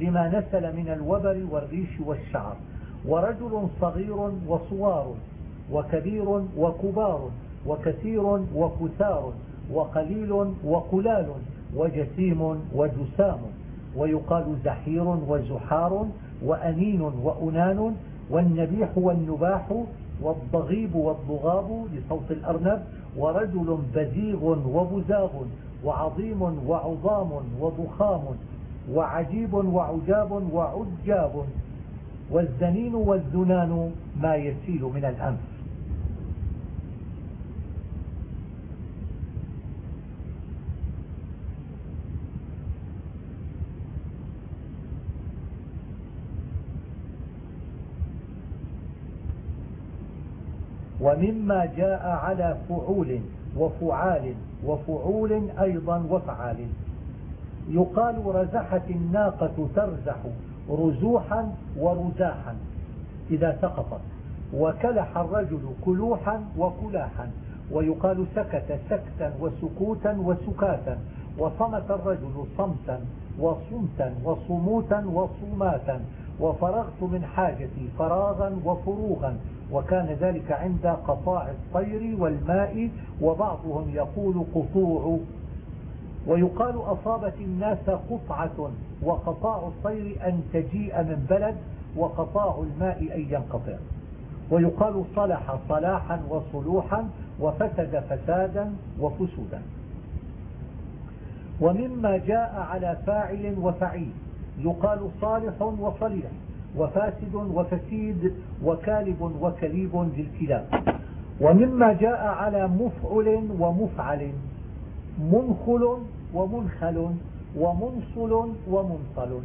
لما نسل من الوبر والريش والشعر. ورجل صغير وصوار وكبير وكبار وكثير وكثار وقليل وقلال وجسيم وجسام. ويقال زحير وزحار وأنين وأنان والنبيح والنباح والضغيب والضغاب لصوت الأرنب ورجل بزيغ وبزاغ وعظيم وعظام وضخام وعجيب وعجاب وعجاب والزنين والزنان ما يسيل من الأنف. ومما جاء على فعول وفعال وفعول أيضا وفعال. يقال رزحت الناقة ترزح رزوحا ورزاحا إذا سقطت وكلح الرجل كلوحا وكلاحا ويقال سكت سكتا وسكوتا وسكاتا وصمت الرجل صمتا وصمتا وصموتا وصماتا وفرغت من حاجتي فراغا وفروغا. وكان ذلك عند قطاع الطير والماء وبعضهم يقول قطوع. ويقال أصابت الناس قطعة وقطاع الطير أن تجيء من بلد وقطاع الماء أن ينقطع. ويقال صلح صلاحا وصلوحا وفسد فسادا وفسودا. ومما جاء على فاعل وفعيل يقال صالح وصليح. وفاسد وفسيد وكالب وكليب للكلاب ومما جاء على مفعل ومفعل منخل ومنخل ومنصل ومنصل.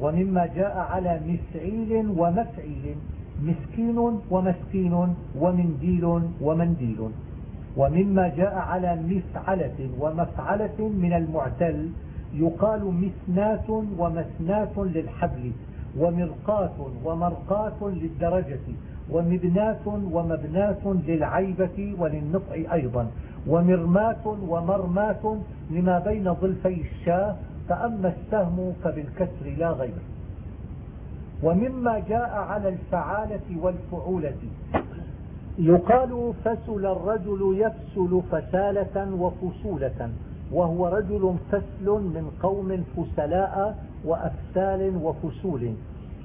ومما جاء على مسعيل ومفعيل مسكين ومسكين ومنديل ومنديل. ومما جاء على مفعلة ومفعلة من المعتل يقال مسنات ومسنات للحبل. ومرقات ومرقات للدرجة ومبنات ومبنات للعيبة وللنطع أيضا ومرمات ومرمات لما بين ظلفي الشاة فأما السهم فبالكسر لا غير ومما جاء على الفعالة والفعولة. يقال فسل الرجل يفسل فسالة وفصولة. وهو رجل فسل من قوم فسلاء وأفسال وفسول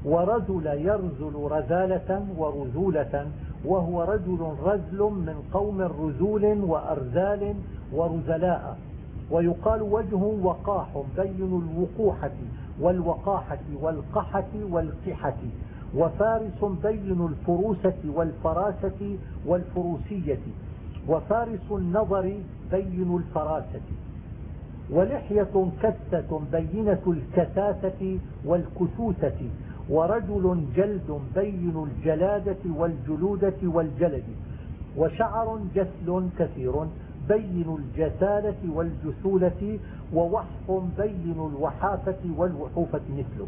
ورجل يرزل رزالة ورزولة وهو رجل رزل من قوم رزول وأرزال ورزلاء ويقال وجه وقاح بين الوقوحة والوقاحة والقحة والقحة وفارس بين الفروسة والفراسة والفروسية وفارس النظر بين الفراسة. ولحية كثة بينة الكثاثة والكثوثة ورجل جلد بين الجلادة والجلودة والجلد وشعر جسل كثير بين الجسالة والجسولة ووحف بين الوحافة والوحوفة مثله.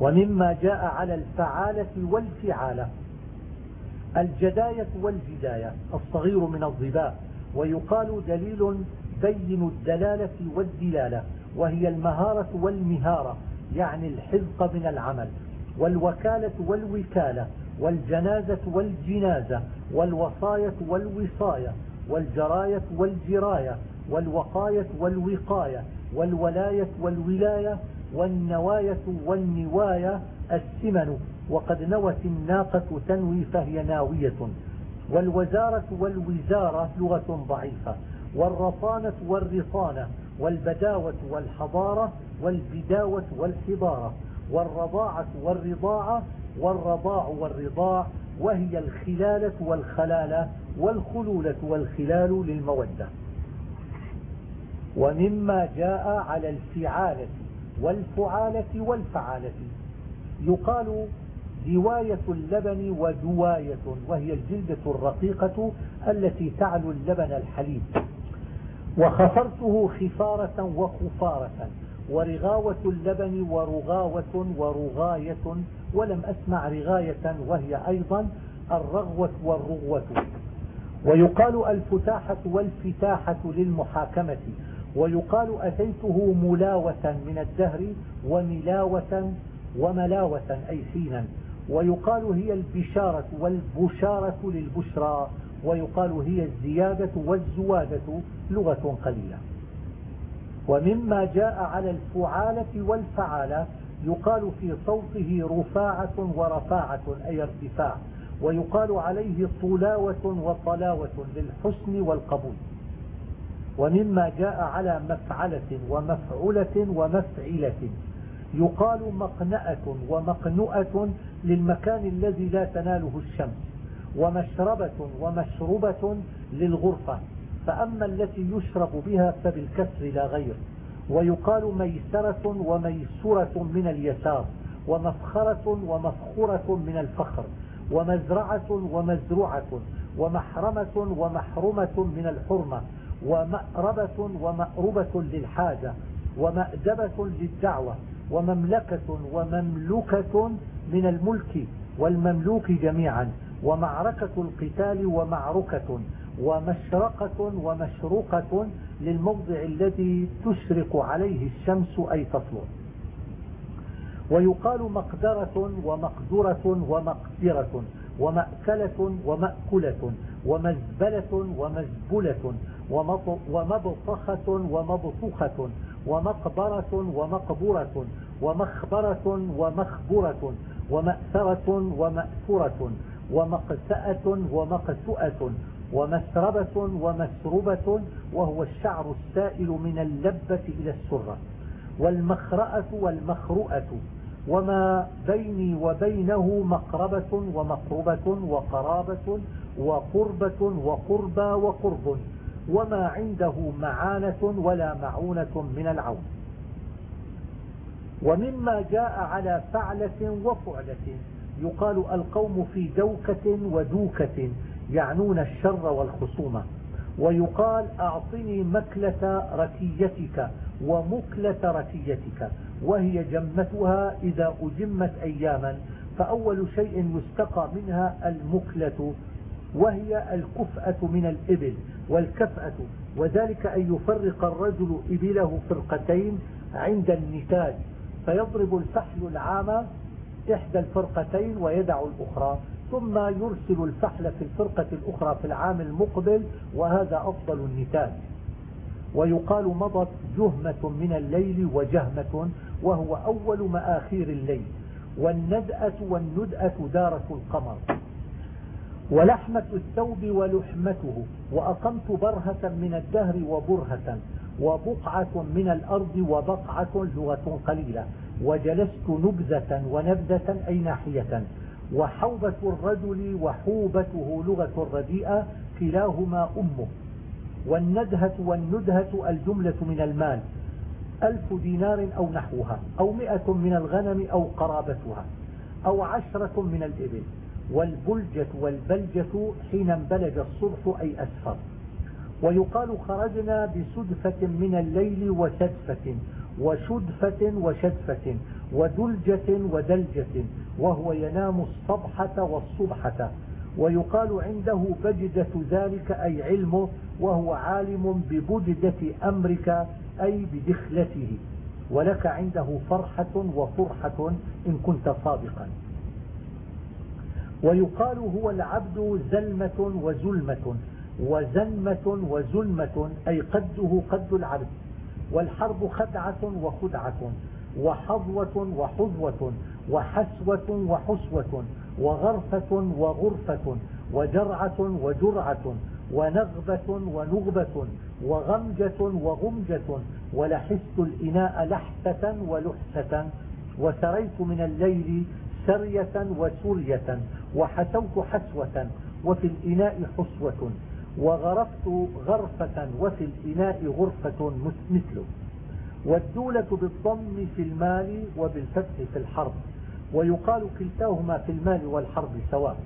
ومما جاء على الفعالة والفعالة الجداية والجداية الصغير من الظباء ويقال دليل بين الدلالة والدلالة وهي المهارة والمهارة يعني الحذق من العمل والوكالة والوكالة والجنازة والجنازة والوصاية والوصاية والجراية والجراية والوقاية والوقاية والولاية والولاية والنواية والنواية السمن. وقد نوت الناقة تنوي فهي ناوية والوزارة والوزارة لغة ضعيفة. والرطانة والرطانة والبداوة والحضارة والبداوة والحضارة والرضاعة والرضاعة والرضاع والرضاع وهي الخلالة والخلالة والخلولة والخلال للمودة. ومما جاء على الفعالة والفعالة والفعالة. يقال دواية اللبن ودواية وهي الجلدة الرقيقة التي تعلو اللبن الحليب. وخفرته خفارة وخفارة ورغاوة اللبن ورغاوة ورغاية ولم أسمع رغاية وهي أيضا الرغوة والرغوة. ويقال الفتاحة والفتاحة للمحاكمة ويقال أتيته ملاوة من الدهر وملاوة وملاوة أي حينا. ويقال هي البشارة والبشارة للبشرى. ويقال هي الزيادة والزوادة لغة قليلة. ومما جاء على الفعالة والفعالة يقال في صوته رفاعة ورفاعة أي ارتفاع ويقال عليه طلاوة وطلاوة للحسن والقبول. ومما جاء على مفعلة ومفعلة ومفعلة يقال مقنأة ومقنؤة للمكان الذي لا تناله الشمس. ومشربة ومشربة للغرفة فأما التي يشرب بها فبالكسر لا غير. ويقال ميسرة وميسرة من اليسار ومفخرة ومفخرة من الفخر ومزرعة ومزرعة ومحرمة ومحرمة من الحرمة ومأربة ومأربة للحاجة ومأدبة للدعوة ومملكة ومملكة من الملك والمملوك جميعا. ومعركة القتال ومعركة ومشرقة ومشرقة للموضع الذي تشرق عليه الشمس أي تطلع. ويقال مقدرة ومقدرة ومقدرة ومأكلة ومأكلة ومزبلة ومزبلة ومبطخة ومبطخة ومقبرة ومقبرة ومخبرة ومخبرة ومأثرة ومأثرة ومقسأة ومقسؤة ومسربة ومسربة وهو الشعر السائل من اللبة إلى السرة. والمخرأة والمخرؤة وما بيني وبينه مقربة ومقربة وقرابة وقربة وقربى وقرب وما عنده معانة ولا معونة من العون. ومما جاء على فعلة وفعلة. يقال القوم في دوكة ودوكة يعنون الشر والخصومة. ويقال أعطني مكلة ركيتك ومكلة ركيتك وهي جمتها إذا أجمت أياما. فأول شيء يستقى منها المكلة وهي الكفأة من الإبل والكفأة. وذلك أن يفرق الرجل إبله فرقتين عند النتاج فيضرب الفحل العام إحدى الفرقتين ويدع الأخرى ثم يرسل الفحل في الفرقة الأخرى في العام المقبل وهذا أفضل النتاج. ويقال مضت جهمة من الليل وجهمة وهو أول مآخير الليل. والندأة والندأة دارة القمر. ولحمة الثوب ولحمته وأقمت برهة من الدهر وبرهة وبقعة من الأرض وبقعة لغة قليلة. وجلست نبذة ونبذة أي ناحية. وحوبة الرجل وحوبته لغة رديئة كلاهما أمه. والندهة والندهة الجملة من المال. ألف دينار أو نحوها أو مئة من الغنم أو قرابتها أو عشرة من الإبل. والبلجة والبلجة حين انبلج الصبح أي أسفر. ويقال خرجنا بسدفة من الليل وسدفة. وشدفة وشدفة ودلجة ودلجة وهو ينام الصبحة والصبحة. ويقال عنده بجدة ذلك أي علمه وهو عالم ببجدة أمرك أي بدخلته. ولك عنده فرحة وفرحة إن كنت صادقا. ويقال هو العبد زلمة وزلمة وزلمة وزلمة أي قده قد العبد. والحرب خدعة وخدعة وحظوة وحظوة وحسوة وحسوة وغرفة وغرفة وجرعة وجرعة ونغبة ونغبة وغمجة وغمجة ولحست الإناء لحسة ولحسة وسريت من الليل سرية وسرية وحسوت حسوة وفي الإناء حسوة. وغرفت غرفة وفي الإناء غرفة مثله. والدولة بالضم في المال وبالفتح في الحرب. ويقال كلتاهما في المال والحرب سواء.